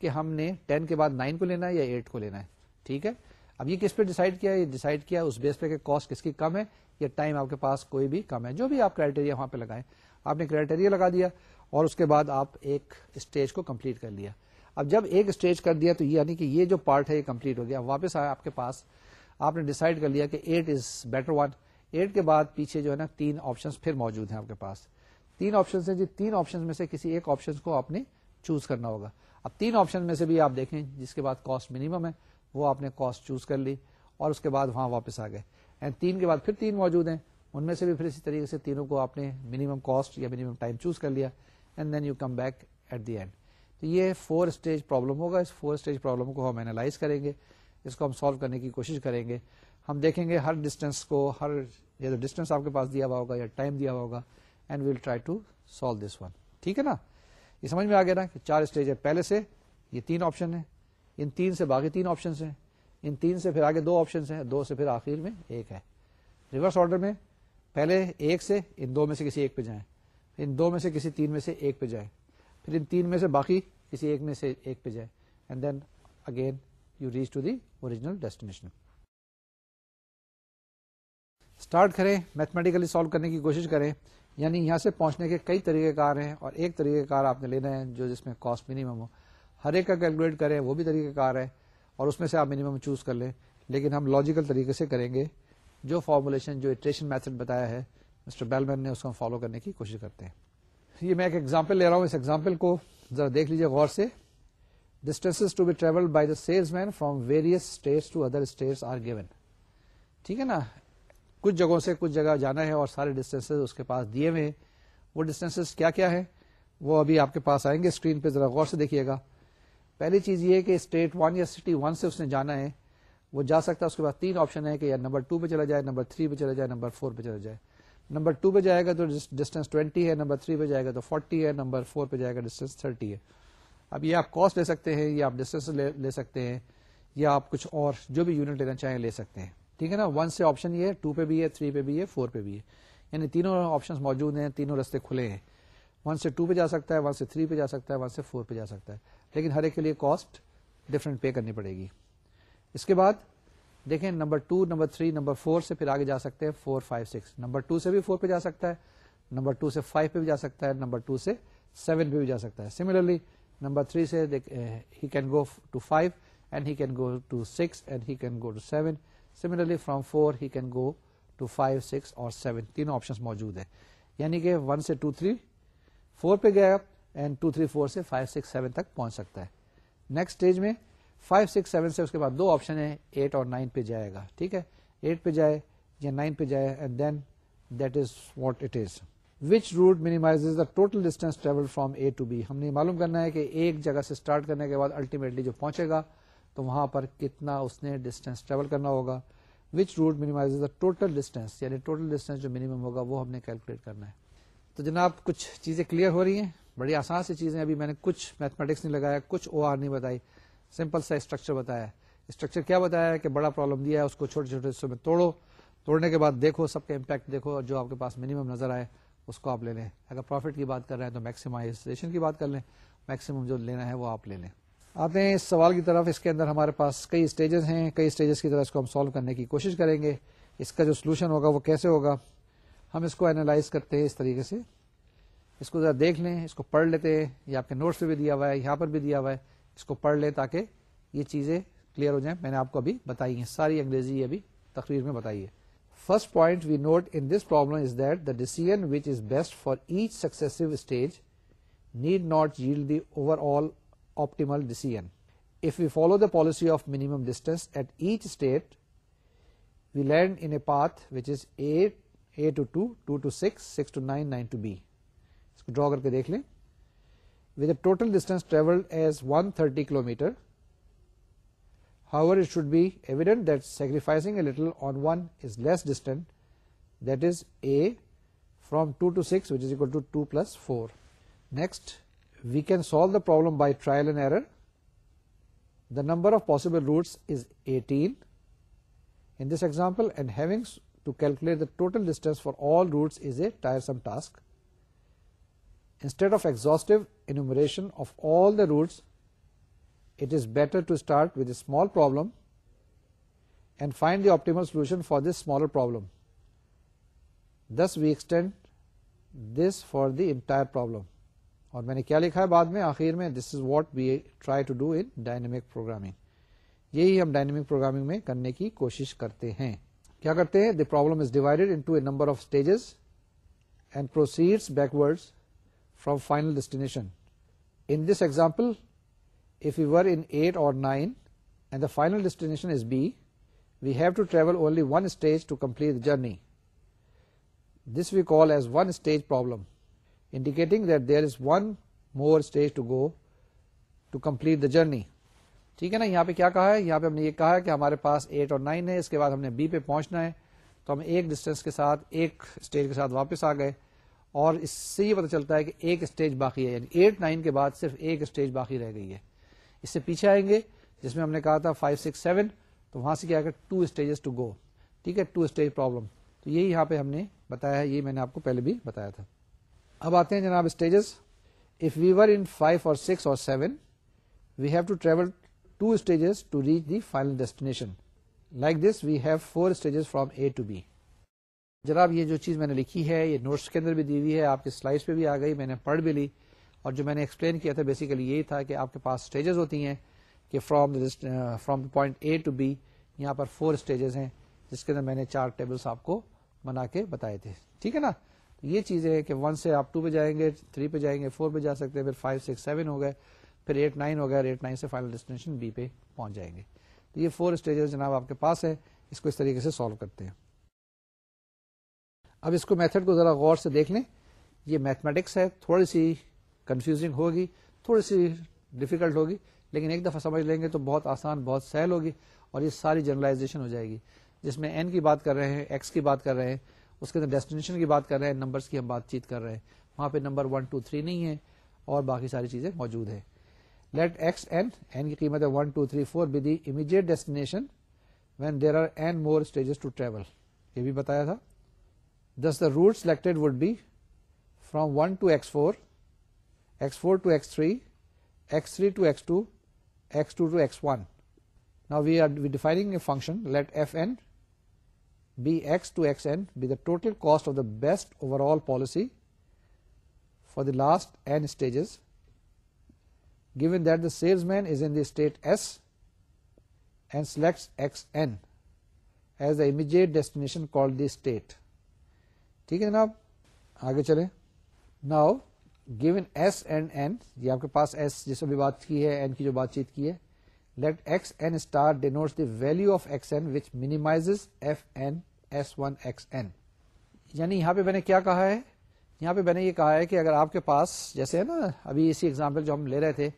کہ ہم نے ٹین کے بعد نائن کو لینا ہے یا ایٹ کو لینا ہے۔ ٹھیک ہے؟ اب یہ کس پہ ڈیسائڈ کیا یہ ڈیسائڈ کیا اس بیس پہ کہ کاسٹ کس کی کم ہے۔ یا ٹائم آپ کے پاس کوئی بھی کم ہے، جو بھی آپ کرائٹیریا وہاں پہ لگائیں۔ آپ نے کرائٹیریا لگا دیا اور اس کے بعد آپ ایک اسٹیج کو کمپلیٹ کر لیا۔ اب جب ایک اسٹیج کر دیا تو یعنی کہ یہ جو پارٹ ہے یہ کمپلیٹ ہو گیا۔ واپس آیا آپ کے پاس۔ آپ نے ڈیسائڈ کر لیا کہ eight is better one eight کے بعد پیچھے جو ہے نا تین آپشن پھر موجود ہیں آپ کے پاس۔ تین آپشن ہیں جی۔ تین آپشن میں سے کسی ایک آپشن کو آپ نے چوز کرنا ہوگا۔ اب تین آپشن میں سے بھی آپ دیکھیں، جس کے بعد کاسٹ منیمم ہے، وہ آپ نے کاسٹ چوز کر لی اور اس کے بعد وہاں واپس آ گئے۔ اینڈ تین کے بعد پھر تین موجود ہیں۔ ان میں سے بھی پھر اسی طریقے سے تینوں کو آپ نے منیمم کاسٹ یا منیمم ٹائم چوز کر لیا and then you come back at the end تو یہ فور اسٹیج پرابلم ہوگا۔ اس فور اسٹیج پرابلم کو ہم اینالائز کریں گے۔ اس کو ہم سالو کرنے کی کوشش کریں گے۔ ہم دیکھیں گے ہر ڈسٹینس کو، ہر یا تو ڈسٹینس آپ کے پاس دیا ہوا ہوگا یا ٹائم دیا ہوا ہوگا and we'll try to solve this one ٹھیک ہے نا؟ یہ سمجھ میں آ گیا نا کہ چار اسٹیج ہے۔ پہلے سے یہ تین آپشن ہے ان تین سے باقی تین آپشن ہیں۔ ان تین سے پھر آگے دو آپشن ہیں، دو سے پھر آخر میں ایک ہے۔ ریورس آرڈر میں پہلے ایک سے ان دو میں سے کسی ایک پہ جائیں۔ ان دو میں سے کسی تین میں سے ایک پہ جائیں۔ پھر ان تین میں سے باقی کسی ایک میں سے ایک پہ جائیں۔ And then again you reach to the original destination start کریں میتھمیٹیکلی سالو کرنے کی کوشش کریں۔ یعنی یہاں سے پہنچنے کے کئی طریقہ کار ہیں اور ایک طریقہ کار آپ نے لینا ہے جو جس میں کاسٹ منیمم ہو۔ ہر ایک کا کیلکولیٹ کریں، وہ بھی طریقہ کار ہے اور اس میں سے آپ منیمم چوز کر لیں۔ لیکن ہم لاجیکل طریقے سے کریں گے۔ جو فارمولیشن جو اٹریشن میتھڈ بتایا ہے مسٹر بیلمین نے اس کو فالو کرنے کی کوشش کرتے ہیں۔ یہ میں ایک ایگزامپل لے رہا ہوں۔ اس ایگزامپل کو ذرا دیکھ لیجیے غور سے۔ Distance to be travel by the salesman from various states to other states are given ٹھیک ہے نا؟ کچھ جگہوں سے کچھ جگہ جانا ہے اور سارے ڈسٹینس اس کے پاس دیے ہوئے ہیں۔ وہ ڈسٹینس کیا کیا ہے وہ ابھی آپ کے پاس آئیں گے۔ اسکرین پہ ذرا غور سے دیکھیے گا۔ پہلی چیز یہ کہ اسٹیٹ ون یا سٹی ون سے اس نے جانا ہے، وہ جا سکتا ہے، اس کے بعد تین آپشن ہے کہ یا نمبر ٹو پہ چلا جائے، نمبر تھری پہ چلا جائے، نمبر فور پہ چلا جائے۔ نمبر ٹو پہ جائے گا تو ڈسٹینس ٹوینٹی ہے، نمبر تھری پہ جائے گا تو فورٹی ہے، نمبر فور پہ جائے گا ڈسٹینس تھرٹی ہے۔ اب یہ آپ کاسٹ لے سکتے ہیں یا آپ ڈسٹینس لے سکتے ہیں، یا آپ کچھ اور جو بھی یونٹ لینا چاہیں لے سکتے ہیں۔ ٹھیک ہے نا؟ ون سے آپشن یہ ہے ٹو پہ بھی ہے تھری پہ بھی ہے فور پہ بھی ہے۔ یعنی تینوں آپشن موجود ہیں، تینوں رستے کھلے ہیں۔ ون سے ٹو پہ جا سکتا ہے، ون سے تھری پہ جا سکتا ہے، ون سے فور پہ جا سکتا ہے۔ لیکن ہر ایک کے لیے کاسٹ ڈفرنٹ پے کرنی پڑے گی۔ اس کے بعد دیکھیں number two, number three, number four سے پھر آگے جا سکتے ہیں، four, five, six. Number two سے بھی فور پہ جا سکتا ہے، نمبر ٹو سے فائیو پہ بھی جا سکتا ہے، نمبر ٹو سے سیون پہ بھی جا سکتا ہے۔ سملرلی نمبر تھری سے he can go to five and he can go to six and he can go to seven similarly from four he can go to five six اور seven تینوں option موجود ہیں۔ یعنی کہ one سے two three four پہ گیا and two three four سے فائیو سکس سیون تک پہنچ سکتا ہے۔ نیکسٹ اسٹیج میں فائیو سکس سیون سے اس کے بعد دو آپشن ہے ایٹ اور نائن پہ جائے گا، ٹھیک ہے؟ ایٹ پہ جائے یا نائن پہ جائے and then that is what it is which route minimize the total distance travel from A to B ہم نے معلوم کرنا ہے کہ ایک جگہ سے اسٹارٹ کرنے کے بعد الٹیمیٹلی جو پہنچے گا، تو وہاں پر کتنا اس نے ڈسٹینس ٹریول کرنا ہوگا۔ Which route minimize the total distance یعنی ٹوٹل ڈسٹینس جو منیمم ہوگا، وہ ہم نے کیلکولیٹ کرنا ہے۔ تو جناب کچھ چیزیں کلیئر ہو رہی ہیں؟ بڑی آسان سی چیزیں ابھی میں نے کچھ میتھمیٹکس نہیں لگایا، کچھ او آر نہیں بتائی سمپل سا اسٹرکچر بتایا اسٹرکچر کیا بتایا کہ بڑا پرابلم دیا ہے، اس کو چھوٹے چھوٹے حصوں میں توڑو۔ توڑنے کے بعد دیکھو، سب کا امپیکٹ دیکھو اور جو آپ کے پاس منیمم نظر آئے، اس کو آپ لے لیں۔ اگر پروفٹ کی بات کر رہے ہیں تو میکسیمائزیشن کی بات کر لیں۔ میکسیمم جو لینا ہے وہ آپ لے لیں۔ آتے ہیں، اس سوال کی طرف، اس کے اندر ہمارے پاس کئی اسٹیجز ہیں۔ کئی اسٹیجز کی طرف اس کو ہم سالو کرنے کی کوشش کریں گے۔ اس کا جو سولوشن ہوگا وہ کیسے ہوگا؟ ہم اس کو اینالائز کرتے ہیں اس طریقے سے۔ اس کو ذرا دیکھ لیں، اس کو پڑھ لیتے ہیں۔ یہ آپ کے نوٹس پہ بھی دیا ہوا ہے، یہاں پر بھی دیا ہوا ہے۔ اس کو پڑھ لیں تاکہ یہ چیزیں کلیئر ہو جائیں۔ میں نے آپ کو ابھی بتائی ہیں، ساری انگریزی ابھی تقریر میں بتائی ہے۔ First point we note in this problem is that the decision which is best for each successive stage need not jail the overall optimal decision if you follow the policy of minimum distance at each state we land in a path which is A to two two to six six to nine nine to B اس کو ڈرا کر کے دیکھ لیں with a total distance travel as one thirty kilometre however it should be evident that sacrificing a little on one is less distant that is A from two to six which is equal to two plus four next we can solve the problem by trial and error the number of possible routes is eighteen in this example and having having to calculate the total distance for all routes is a tiresome task. Instead of exhaustive enumeration of all the routes, it is better to start with a small problem and find the optimal solution for this smaller problem. Thus we extend this for the entire problem. اور میں نے کیا لکھا ہے بعد میں آخر میں this is what we try to do in dynamic programming یہی ہم ڈائنمک پروگرامنگ میں کرنے کی کوشش کرتے ہیں کیا کرتے ہیں؟ The problem is divided into a number of stages and proceed backward from final destination in this example if you were in eight or nine and the final destination is B we have to travel only one stage to complete journey this we call as one stage problem indicating that there is one more stage to go to complete the journey ٹھیک ہے نا؟ یہاں پہ کیا کہا ہے؟ یہاں پہ ہم نے یہ کہا ہے کہ ہمارے پاس ایٹ اور نائن ہے اس کے بعد ہم نے بی پہ پہنچنا ہے۔ تو ہم ایک ڈسٹینس کے ساتھ، ایک اسٹیج کے ساتھ واپس آ گئے۔ اور اس سے یہ پتا چلتا ہے کہ ایک اسٹیج باقی ہے۔ یعنی ایٹ نائن کے بعد صرف ایک اسٹیج باقی رہ گئی ہے۔ اس سے پیچھے آئیں گے، جس میں ہم نے کہا تھا فائیو سکس سیون تو وہاں سے کیا ٹو اسٹیجز ٹو گو ٹھیک ہے؟ ٹو اسٹیج پرابلم تو یہی یہاں پہ ہم نے بتایا ہے، یہ میں نے آپ کو پہلے بھی بتایا تھا۔ اب آتے ہیں جناب stages if we were in five or six or seven we have to travel two stages to reach the final destination like this we have four stages from A to B جناب، یہ جو چیز میں نے لکھی ہے، یہ notice کے اندر بھی دی ہوئی ہے، آپ کے سلائڈس پہ بھی آ گئی، میں نے پڑھ بھی لی۔ اور جو میں نے ایکسپلین کیا تھا بیسیکلی یہی تھا کہ آپ کے پاس اسٹیجز ہوتی ہیں کہ from from point A to B یہاں پر فور اسٹیجز ہیں، جس کے اندر میں نے چار ٹیبلس آپ کو بنا کے بتائے تھے۔ ٹھیک ہے نا؟ یہ چیزیں کہ ون سے آپ ٹو پہ جائیں گے تھری پہ جائیں گے فور پہ جا سکتے ہیں، پھر فائیو سکس سیون ہو گئے۔ پھر ایٹ نائن ہو گیا ایٹ نائن سے فائنل ڈیسٹینیشن بی پہ پہنچ جائیں گے۔ تو یہ فور اسٹیجز جناب آپ کے پاس ہے۔ اس کو اس طریقے سے سالو کرتے ہیں۔ اب اس کو میتھڈ کو ذرا غور سے دیکھ لیں۔ یہ میتھمیٹکس ہے۔ تھوڑی سی کنفیوزنگ ہوگی، تھوڑی سی ڈیفیکلٹ ہوگی، لیکن ایک دفعہ سمجھ لیں گے تو بہت آسان، بہت سہل ہوگی اور یہ ساری جنرلائزیشن ہو جائے گی۔ جس میں این کی بات کر رہے ہیں ایکس کی بات کر رہے ہیں، اس کے اندر ڈیسٹینیشن کی بات کر رہے ہیں نمبرس کی ہم بات چیت کر رہے ہیں۔ وہاں پہ نمبر ون ٹو تھری نہیں ہے اور باقی ساری چیزیں موجود ہے لیٹ ایکس این این کی قیمت ہے one two three four be the immediate destination when there are N more stages to travel یہ بھی بتایا تھا this the route selected would be from one to X four x4 to x3, x3 to x2, x2 to x1. Now we are defining a function, let fn be x to xn be the total cost of the best overall policy for the last n stages, given that the salesman is in the state S and selects xn as the immediate destination called the state. ٹھیک ہے جناب؟ آگے چلیں۔ Now given S and N یہ آپ کے پاس S جس بھی بات کی ہے این کی جو بات چیت کی ہے let X N star denotes the value of X N which minimize F N S one X N یعنی یہاں پہ میں نے کیا کہا ہے؟ یہاں پہ میں نے یہ کہا ہے کہ اگر آپ کے پاس، جیسے ہے نا، ابھی اسی ایگزامپل جو ہم لے رہے تھے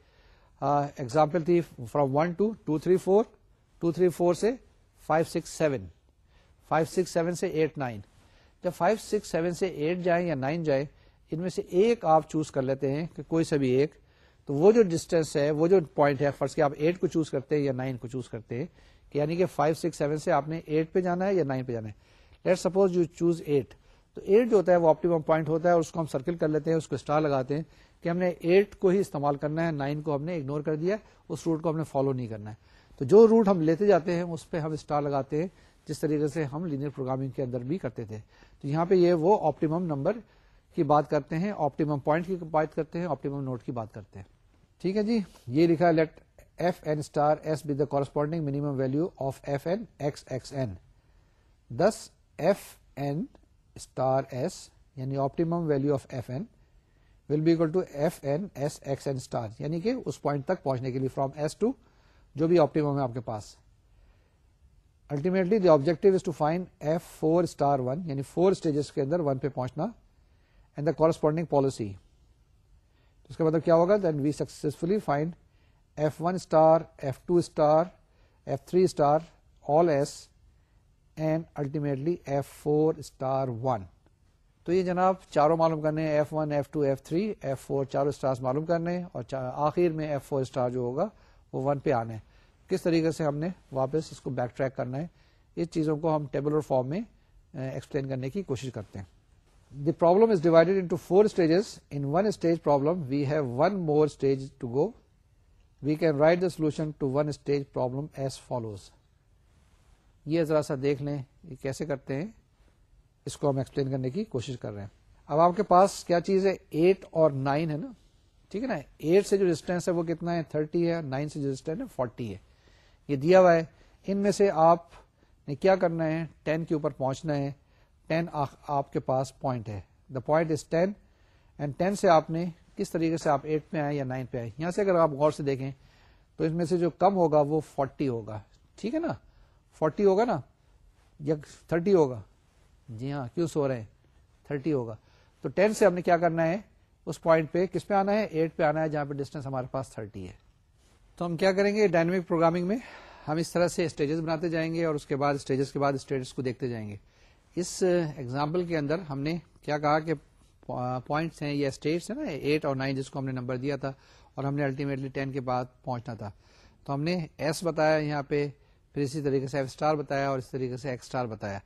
ایگزامپل تھی from one to two three four, two three four سے five six seven, five six seven سے ایٹ نائن۔ جب فائیو سکس سیون سے ایٹ جائیں یا نائن جائے ان میں سے ایک آپ چوز کر لیتے ہیں کہ کوئی سا بھی ایک، تو وہ جو ڈسٹینس ہے، وہ جو پوائنٹ ہے، فرض کہ آپ ایٹ کو چوز کرتے ہیں یا نائن کو چوز کرتے ہیں، کہ یعنی کہ فائیو سکس سیون سے آپ نے ایٹ پہ جانا ہے یا نائن پہ جانا ہے۔ Let suppose you choose eight تو ایٹ جو ہوتا ہے، وہ آپٹیمم پوائنٹ ہوتا ہے اور اس کو ہم سرکل کر لیتے ہیں، اس کو اسٹار لگاتے ہیں۔ کہ ہم نے ایٹ کو ہی استعمال کرنا ہے، نائن کو ہم نے اگنور کر دیا اس روٹ کو ہم نے فالو نہیں کرنا ہے۔ تو جو روٹ ہم لیتے جاتے ہیں، اس پہ ہم اسٹار لگاتے ہیں، جس طریقے سے ہم لینئر پروگرامنگ کے اندر بھی کرتے تھے۔ تو یہاں پہ یہ وہ آپٹیمم نمبر کی بات کرتے ہیں آپٹیمم پوائنٹ کی بات کرتے ہیں آپٹیمم نوٹ کی بات کرتے ہیں۔ ٹھیک ہے جی؟ یہ لکھا let F N star S be the corresponding minimum value of F N X X N this F N star S یعنی optimum value of F N will be equal to F N S X N star یعنی کہ اس point تک پہنچنے کے لیے from S to جو بھی آپٹیمم ہے آپ کے پاس. Ultimately the objective is to find F four star one یعنی فور اسٹیجز کے اندر ون پہ پہنچنا اینڈ دا کورسپونڈنگ پالیسی اس کا مطلب کیا ہوگا؟ Then we successfully find F one star F two star F three star all S and ultimately F four star one تو یہ جناب چاروں معلوم کرنے F one F two F three F four چاروں اسٹار معلوم کرنے اور آخر میں ایف فور اسٹار جو ہوگا، وہ ون پہ آنے کس طریقے سے ہم نے واپس اس کو بیک ٹریک کرنا ہے؟ اس چیزوں کو ہم ٹیبلر فارم میں ایکسپلین کرنے کی کوشش کرتے ہیں۔ The problem is divided into four stages in one stage problem we have one more stage to go we can write the solution to one stage problem as follows یہ ذرا سا دیکھ لیں یہ کیسے کرتے ہیں۔ اس کو ہم ایکسپلین کرنے کی کوشش کر رہے ہیں۔ اب آپ کے پاس کیا چیز ہے؟ ایٹ اور نائن ہے نا؟ ٹھیک ہے نا؟ ایٹ سے جو ڈسٹینس ہے وہ کتنا ہے؟ تھرٹی ہے۔ نائن سے جو ڈسٹینس ہے فورٹی ہے۔ یہ دیا ہوا ہے۔ ان میں سے آپ نے کیا کرنا ہے؟ ٹین کے اوپر پہنچنا ہے۔ ٹین آپ کے پاس پوائنٹ ہے۔ The point is ten and ten سے آپ نے کس طریقے سے آپ ایٹ پہ آئے یا نائن پہ آئے؟ یہاں سے اگر آپ غور سے دیکھیں تو اس میں سے جو کم ہوگا وہ فورٹی ہوگا۔ ٹھیک ہے نا؟ فورٹی ہوگا نا؟ یا تھرٹی ہوگا۔ جی ہاں کیوں سو رہے ہیں؟ تھرٹی ہوگا۔ تو ٹین سے ہم نے کیا کرنا ہے؟ اس پوائنٹ پہ کس پہ آنا ہے؟ ایٹ پہ آنا ہے، جہاں پہ ڈسٹینس ہمارے پاس تھرٹی ہے۔ تو ہم کیا کریں گے؟ ڈائنمک پروگرامنگ میں ہم اس طرح سے اسٹیجز بناتے جائیں گے اور اس کے بعد اسٹیجز کے بعد اسٹیٹس کو دیکھتے جائیں گے۔ اس ایگزامپل کے اندر ہم نے کیا کہا کہ پوائنٹس ہیں یا اسٹیٹس ہیں نا ایٹ اور نائن جس کو ہم نے نمبر دیا تھا اور ہم نے الٹیمیٹلی ٹین کے بعد پہنچنا تھا۔ تو ہم نے ایس بتایا یہاں پہ، پھر اسی طریقے سے ایف اسٹار بتایا اور اس طریقے سے ایکس اسٹار بتایا۔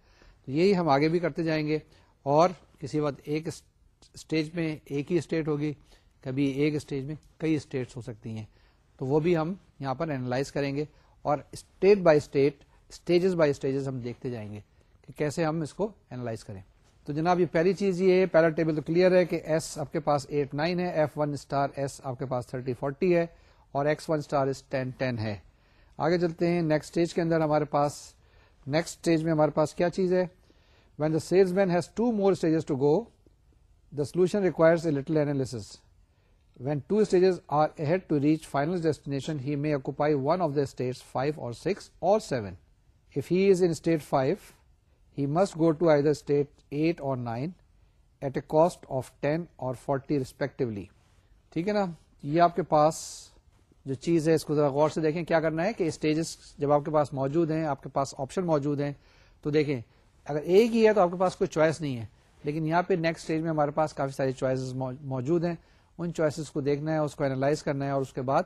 یہی ہم آگے بھی کرتے جائیں گے اور کسی وقت ایک اسٹیج میں ایک ہی اسٹیٹ ہوگی، کبھی ایک اسٹیج میں کئی اسٹیٹس ہو سکتی ہیں۔ تو وہ بھی ہم یہاں پر اینالائز کریں گے اور state by state stages by stages ہم دیکھتے جائیں گے کہ کیسے ہم اس کو اینالائز کریں۔ تو جناب، یہ پہلی چیز یہ ہے، پہلا ٹیبل تو کلیئر ہے کہ ایس آپ کے پاس ایٹ نائن ہے ایف ون اسٹار ایس آپ کے پاس تھرٹی فورٹی ہے اور ایکس ون اسٹار اس ٹین ٹین ہے۔ آگے چلتے ہیں نیکسٹ اسٹیج کے اندر ہمارے پاس نیکسٹ اسٹیج میں ہمارے پاس کیا چیز ہے؟ When the salesman has two more stages to go the solution requires a little analysis when two stages are ahead to reach final destination he may occupy one of the state five or six or seven if he is in state five he must go to I the state eight or nine at a cost of ten or forty respectively ٹھیک ہے نا؟ یہ آپ کے پاس جو چیز ہے، اس کو ذرا غور سے دیکھیں کیا کرنا ہے کہ اسٹیجز جب آپ کے پاس موجود ہیں، آپ کے پاس آپشن موجود ہیں، تو دیکھیں اگر ایک ہی ہے تو آپ کے پاس کوئی چوائس نہیں ہے۔ لیکن یہاں پہ نیکسٹ اسٹیج میں ہمارے پاس کافی ساری چوائسز موجود ہیں۔ ان چوائسیز کو دیکھنا ہے، اس کو اینالائز کرنا ہے اور اس کے بعد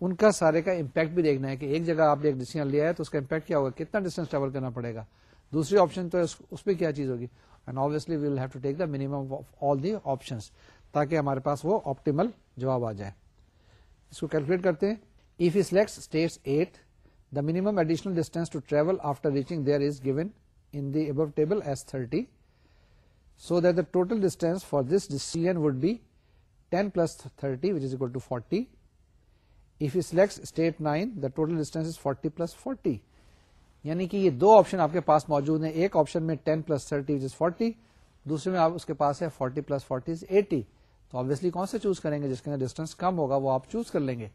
ان کا سارے کا امپیکٹ بھی دیکھنا ہے کہ ایک جگہ آپ نے ایک ڈیسیزن لیا ہے تو اس کا امپیکٹ کیا ہوگا؟ کتنا ڈسٹینس ٹریول کرنا پڑے گا؟ دوسری آپشن تو اس پہ کیا چیز ہوگی؟ And obviously we will have to take the minimum all the option تاکہ ہمارے پاس وہ آپٹیمل جواب آ جائے۔ اس کو کیلکولیٹ کرتے ہیں۔ If a states eight the minimum additional distance to travel after reaching there is given in the above table as thirty so that the total distance for this decision would be 10 plus 30 which is equal to 40. If he selects state 9 the total distance is 40 plus 40 یعنی کہ یہ دو option آپ کے پاس موجود ہیں. ایک option میں 10 plus thirty which is forty دوسرے میں آپ اس کے پاس ہے 40 پلس فورٹی از ایٹی تو آبیسلی کون سے چوز کریں گے؟ جس کے اندر ڈسٹینس کم ہوگا، وہ آپ چوز کر لیں گے.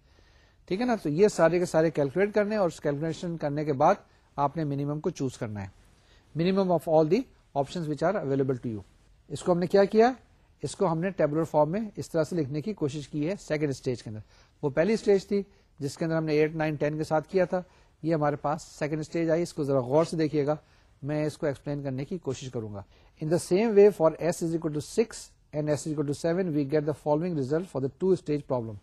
ٹھیک ہے نا؟ تو یہ سارے کے سارے کیلکولیٹ کرنے اور کیلکولیشن کرنے کے بعد آپ نے منیمم کو چوز کرنا ہے. Minimum of all the option which are available to you اس کو ہم نے کیا کیا؟ اس کو ہم نے ٹیبلر فارم میں اس طرح سے لکھنے کی کوشش کی ہے سیکنڈ اسٹیج کے اندر۔ وہ پہلی اسٹیج تھی جس کے اندر ہم نے ایٹ نائن ٹین کے ساتھ کیا تھا۔ یہ ہمارے پاس سیکنڈ اسٹیج آئی۔ اس کو ذرا غور سے دیکھیے گا۔ میں اس کو ایکسپلین کرنے کی کوشش کروں گا۔ In the same way for S is equal to six and S is to seven we get the following result for the two stage problem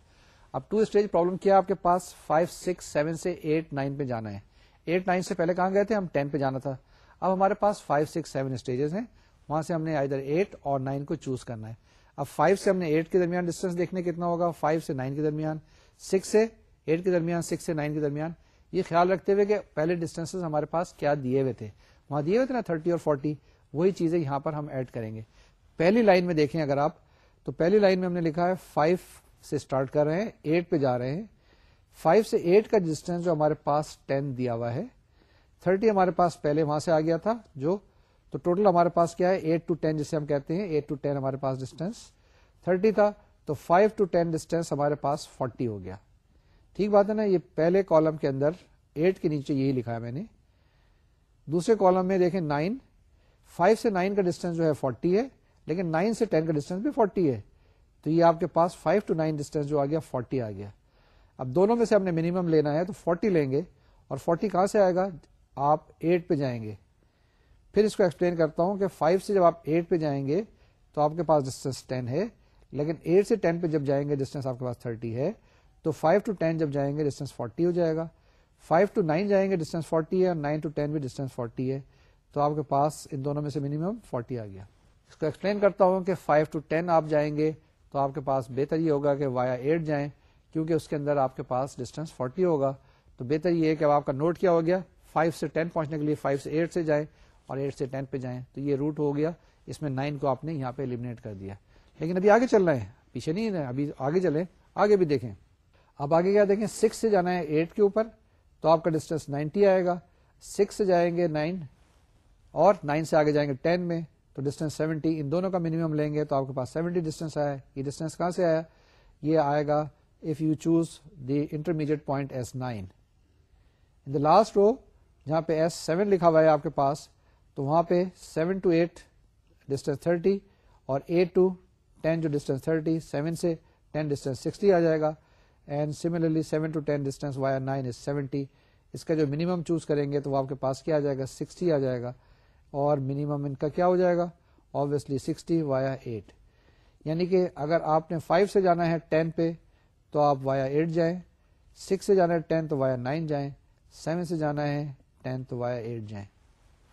اب ٹو اسٹیج پرابلم کیا آپ کے پاس؟ فائیو سکس سیون سے eight nine پہ جانا ہے۔ Eight nine سے پہلے کہاں گئے تھے؟ ہم ٹین پہ جانا تھا۔ اب ہمارے پاس فائیو سکس سیون اسٹیجز ہیں۔ وہاں سے ہم نے ادھر ایٹ اور نائن کو چوز کرنا ہے۔ اب فائیو سے ہم نے ایٹ کے درمیان ڈسٹینس دیکھنے کتنا ہوگا؟ فائیو سے نائن کے درمیان۔ سکس سے ایٹ کے درمیان سکس سے نائن کے درمیان۔ یہ خیال رکھتے ہوئے کہ پہلے ڈسٹینس ہمارے پاس کیا دیے ہوئے تھے۔ وہاں دیے ہوئے تھے نا تھرٹی اور فورٹی وہی چیزیں یہاں پر ہم ایڈ کریں گے۔ پہلی لائن میں دیکھیں اگر آپ، تو پہلی لائن میں ہم نے لکھا ہے فائیو سے اسٹارٹ کر رہے ہیں ایٹ پہ جا رہے ہیں۔ فائیو سے ایٹ کا ڈسٹینس جو ہمارے پاس ٹین دیا ہوا ہے تھرٹی ہمارے پاس پہلے وہاں سے آ گیا تھا، جو تو ٹوٹل ہمارے پاس کیا ہے؟ ایٹ ٹو ٹین جسے ہم کہتے ہیں ایٹ ٹو ٹین ہمارے پاس ڈسٹینس تھرٹی تھا، تو فائیو ٹو ٹین ڈسٹینس ہمارے پاس فورٹی ہو گیا۔ ٹھیک بات ہے نا، یہ پہلے کالم کے اندر ایٹ کے نیچے یہی لکھا ہے میں نے۔ دوسرے کالم میں دیکھیں نائن فائیو سے نائن کا ڈسٹینس جو ہے فورٹی ہے، لیکن نائن سے ٹین کا ڈسٹینس بھی فورٹی ہے۔ تو یہ آپ کے پاس فائیو ٹو نائن ڈسٹینس جو آ گیا فورٹی آ گیا۔ اب دونوں میں سے ہم نے منیمم لینا ہے، تو فورٹی لیں گے۔ اور فورٹی کہاں سے آئے گا؟ آپ ایٹ پہ جائیں گے۔ پھر اس کو ایکسپلین کرتا ہوں کہ فائیو سے جب آپ ایٹ پہ جائیں گے تو آپ کے پاس ڈسٹینس ٹین ہے، لیکن ایٹ سے ٹین پہ جب جائیں گے ڈسٹینس آپ کے پاس تھرٹی ہے، تو فائیو ٹو ٹین جب جائیں گے ڈسٹینس فورٹی ہو جائے گا۔ فائیو ٹو نائن جائیں گے ڈسٹینس فورٹی ہے اور نائن ٹو ٹین بھی ڈسٹینس فورٹی ہے، تو آپ کے پاس ان دونوں میں سے منیمم فورٹی آ گیا۔ اس کو ایکسپلین کرتا ہوں کہ فائیو ٹو ٹین آپ جائیں گے تو آپ کے پاس بہتر یہ ہوگا کہ وایا ایٹ جائیں، کیونکہ اس کے اندر آپ کے پاس ڈسٹینس فورٹی ہوگا۔ تو بہتر یہ ہے کہ اب آپ کا نوٹ کیا ہو گیا؟ فائیو سے ٹین پہنچنے کے لیے فائیو سے ایٹ سے جائیں اور ایٹ سے ٹین پہ جائیں۔ تو یہ روٹ ہو گیا۔ اس میں نائن کو آپ نے یہاں پہ ایلیمنیٹ کر دیا۔ لیکن ابھی آگے چل رہے ہیں۔ پیچھے نہیں ہے ابھی آگے چلیں۔ آگے بھی دیکھیں۔ اب آگے کیا دیکھیں؟ سکس سے جانا ہے ایٹ کے اوپر۔ تو آپ کا ڈسٹینس نائنٹی آئے گا۔ سکس سے جائیں گے نائن اور نائن سے آگے جائیں گے ٹین میں۔ تو ڈسٹینس سیونٹی ان دونوں کا منیمم لیں گے۔ تو آپ کے پاس سیونٹی ڈسٹینس آیا یہ ڈسٹینس کہاں سے آیا؟ یہ آئے گا if you choose the intermediate point S nine in the last row جہاں پہ ایس سیون لکھا ہوا ہے آپ کے پاس، تو وہاں پہ seven to eight distance thirty اور ایٹ ٹو ٹین جو ڈسٹینس تھرٹی سیون سے ٹین ڈسٹینس سکسٹی آ جائے گا۔ And similarly seven to ten distance via nine is seventy اس کا جو منیمم چوز کریں گے تو وہ آپ کے پاس کیا آ جائے گا؟ سکسٹی آ جائے گا۔ اور منیمم ان کا کیا ہو جائے گا؟ آبویسلی سکسٹی وایا ایٹ یعنی کہ اگر آپ نے فائیو سے جانا ہے ٹین پہ، تو آپ وایا ایٹ جائیں۔ سکس سے جانا ہے ٹین تو وایا نائن جائیں۔ سیون سے جانا ہے ٹین تو وایا ایٹ جائیں۔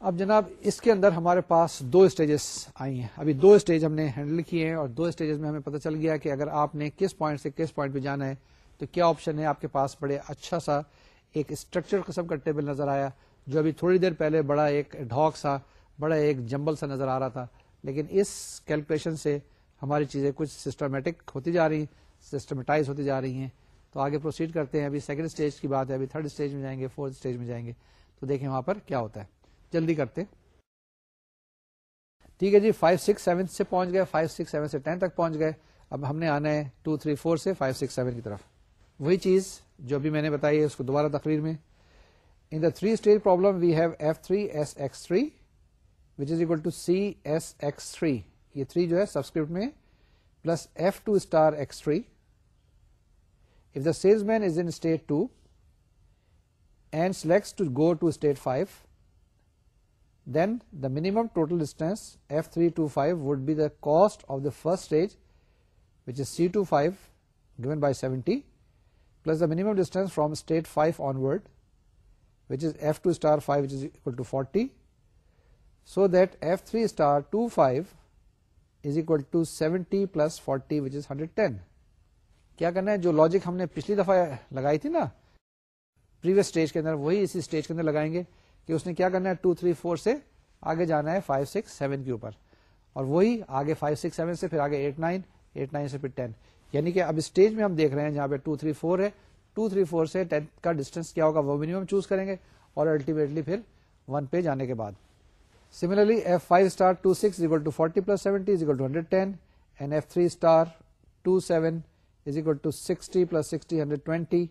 اب جناب، اس کے اندر ہمارے پاس دو اسٹیجز آئی ہیں۔ ابھی دو اسٹیج ہم نے ہینڈل کیے ہیں اور دو اسٹیجز میں ہمیں پتہ چل گیا کہ اگر آپ نے کس پوائنٹ سے کس پوائنٹ پہ جانا ہے، تو کیا آپشن ہے؟ آپ کے پاس بڑے اچھا سا ایک اسٹرکچر قسم کا ٹیبل نظر آیا، جو ابھی تھوڑی دیر پہلے بڑا ایک ڈھاک سا، بڑا ایک جمبل سا نظر آ رہا تھا۔ لیکن اس کیلکولیشن سے ہماری چیزیں کچھ سسٹمیٹک ہوتی جا رہی ہیں سسٹمیٹائز ہوتی جا رہی ہیں۔ تو آگے پروسیڈ کرتے ہیں۔ ابھی سیکنڈ اسٹیج کی بات ہے، ابھی تھرڈ اسٹیج میں جائیں گے فورتھ اسٹیج میں جائیں گے۔ تو دیکھیں وہاں پر کیا ہوتا ہے۔ جلدی کرتے۔ ٹھیک ہے جی فائیو سکس سیون سے پہنچ گئے۔ فائیو سکس سیون سے ٹین تک پہنچ گئے۔ اب ہم نے آنا ہے ٹو تھری فور سے فائیو سکس سیون کی طرف۔ وہی چیز جو بھی میں نے بتائی ہے، اس کو دوبارہ تقریر میں۔ In the three stage problem we have F three S X three which is equal to C S X three یہ تھری جو ہے سبسکرپٹ میں plus F two star X three if the salesman is in state two and selects to go to state five then the minimum total distance F three two five would be the cost of the first stage which is C two five given by seventy plus the minimum distance from state five onward which is F two star five which is equal to forty so that F three star two five is equal to seventy plus forty which is hundred ten کیا کرنا ہے جو logic ہم نے پچھلی دفعہ لگائی تھی نا پریویس اسٹیج کے اندر وہی اسی اسٹیج کے اندر لگائیں گے کہ اس نے کیا کرنا ہے؟ ٹو تھری فور سے آگے جانا ہے فائیو سکس سیون کے اوپر اور وہی آگے فائیو سکس سیون سے پھر آگے ایٹ نائن ایٹ نائن سے پھر ٹین یعنی کہ اب اسٹیج میں ہم دیکھ رہے ہیں جہاں پہ ٹو تھری فور ہے ٹو تھری فور سے ٹین کا ڈسٹینس کیا ہوگا وہ منیمم چوز کریں گے اور الٹیمیٹلی پھر ون پہ جانے کے بعد similarly F five star two six equal to forty plus seventy equal to hundred ten and F three star two seven is equal to sixty plus sixty hundred twenty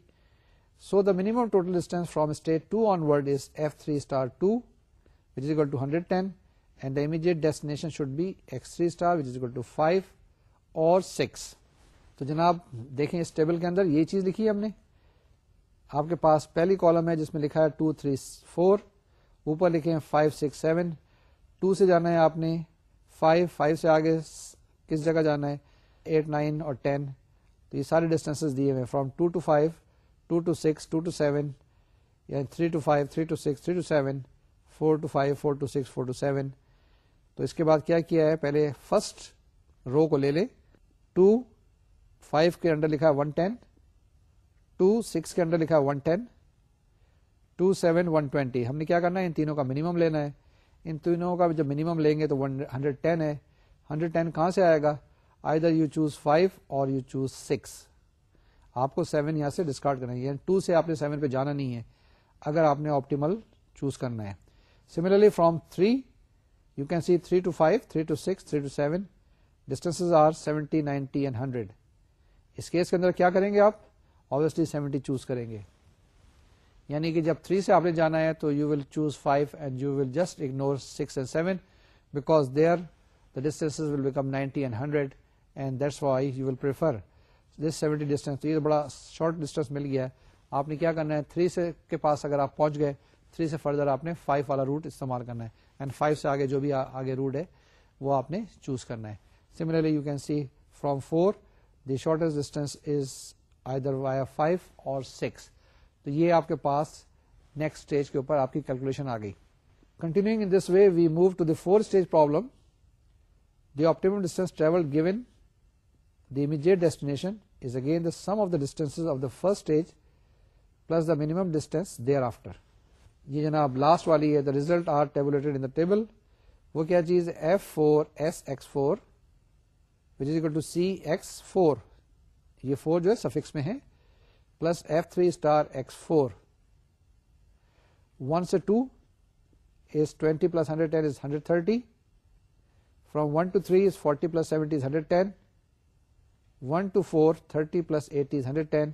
So the minimum total distance from state 2 onward is f3 star 2, which is equal to 110, and the immediate destination should be x3 star, which is equal to 5 or 6. تو جناب دیکھیں اس table کے اندر یہ چیز لکھی ہے ہم نے۔ آپ کے پاس پہلی کالم ہے جس میں لکھا ہے ٹو تھری فور اوپر لکھے ہیں فائیو سکس سیون ٹو سے جانا ہے آپ نے۔ فائیو فائیو سے آگے کس جگہ جانا ہے؟ ایٹ نائن اور ٹین تو یہ سارے ڈسٹینس دیے ہوئے from two to five two to six, two to seven یا three to five, three to six, three to seven, four to five, four to six, four to seven. تو اس کے بعد کیا کیا ہے؟ پہلے فرسٹ رو کو لے لے ٹو فائیو کے انڈر لکھا ون ٹین ٹو سکس کے انڈر لکھا one ten two seven one twenty ہم نے کیا کرنا ہے؟ ان تینوں کا منیمم لینا ہے۔ ان تینوں کا جب منیمم لیں گے تو ہنڈریڈ ٹین ہے۔ ہنڈریڈ ٹین کہاں سے آئے گا؟ Either you choose five or you choose six آپ کو سیون یہاں سے ڈسکارڈ کرنا ہے۔ یعنی ٹو سے آپ نے سیون پہ جانا نہیں ہے۔ اگر آپ نے آپٹیمل چوز کرنا ہے۔ Similarly from three you can see three to five three to six three to seven distance are seventy ninety and hundred us case کے اندر کیا کریں گے آپ؟ آبیسلی سیونٹی چوز کریں گے۔ یعنی کہ جب تھری سے آپ نے جانا ہے تو you will choose five and you will just ignore six and seven because there the distance will become ninety and hundred and that's why you will prefer this seventy distance تو یہ بڑا short distance مل گیا ہے۔ آپ نے کیا کرنا ہے؟ تھری سے کے پاس اگر آپ پہنچ گئے تھری سے فردر آپ نے فائیو والا روٹ استعمال کرنا ہے۔ اینڈ فائیو سے آگے جو بھی آگے روٹ ہے، وہ آپ نے چوز کرنا ہے۔ Similarly you can see from four the shortest distance is either via five or six تو یہ آپ کے پاس نیکسٹ اسٹیج کے اوپر آپ کی کیلکولیشن آ گئی۔ Continuing in this way we move to the four stage problem the optimal distance travel given the immediate destination is again the sum of the distance of the first stage plus the minimum distance thereafter یہ جناب last والی ہے the result are tabulated in the table وہ کیا چیز F four S X four which is equal to C X four یہ four جو ہے سفکس میں ہے plus F three star X four one سے two is twenty plus hundred ten is hundred thirty from one to three is forty plus seventy is hundred ten one to four thirty plus eighty is hundred ten,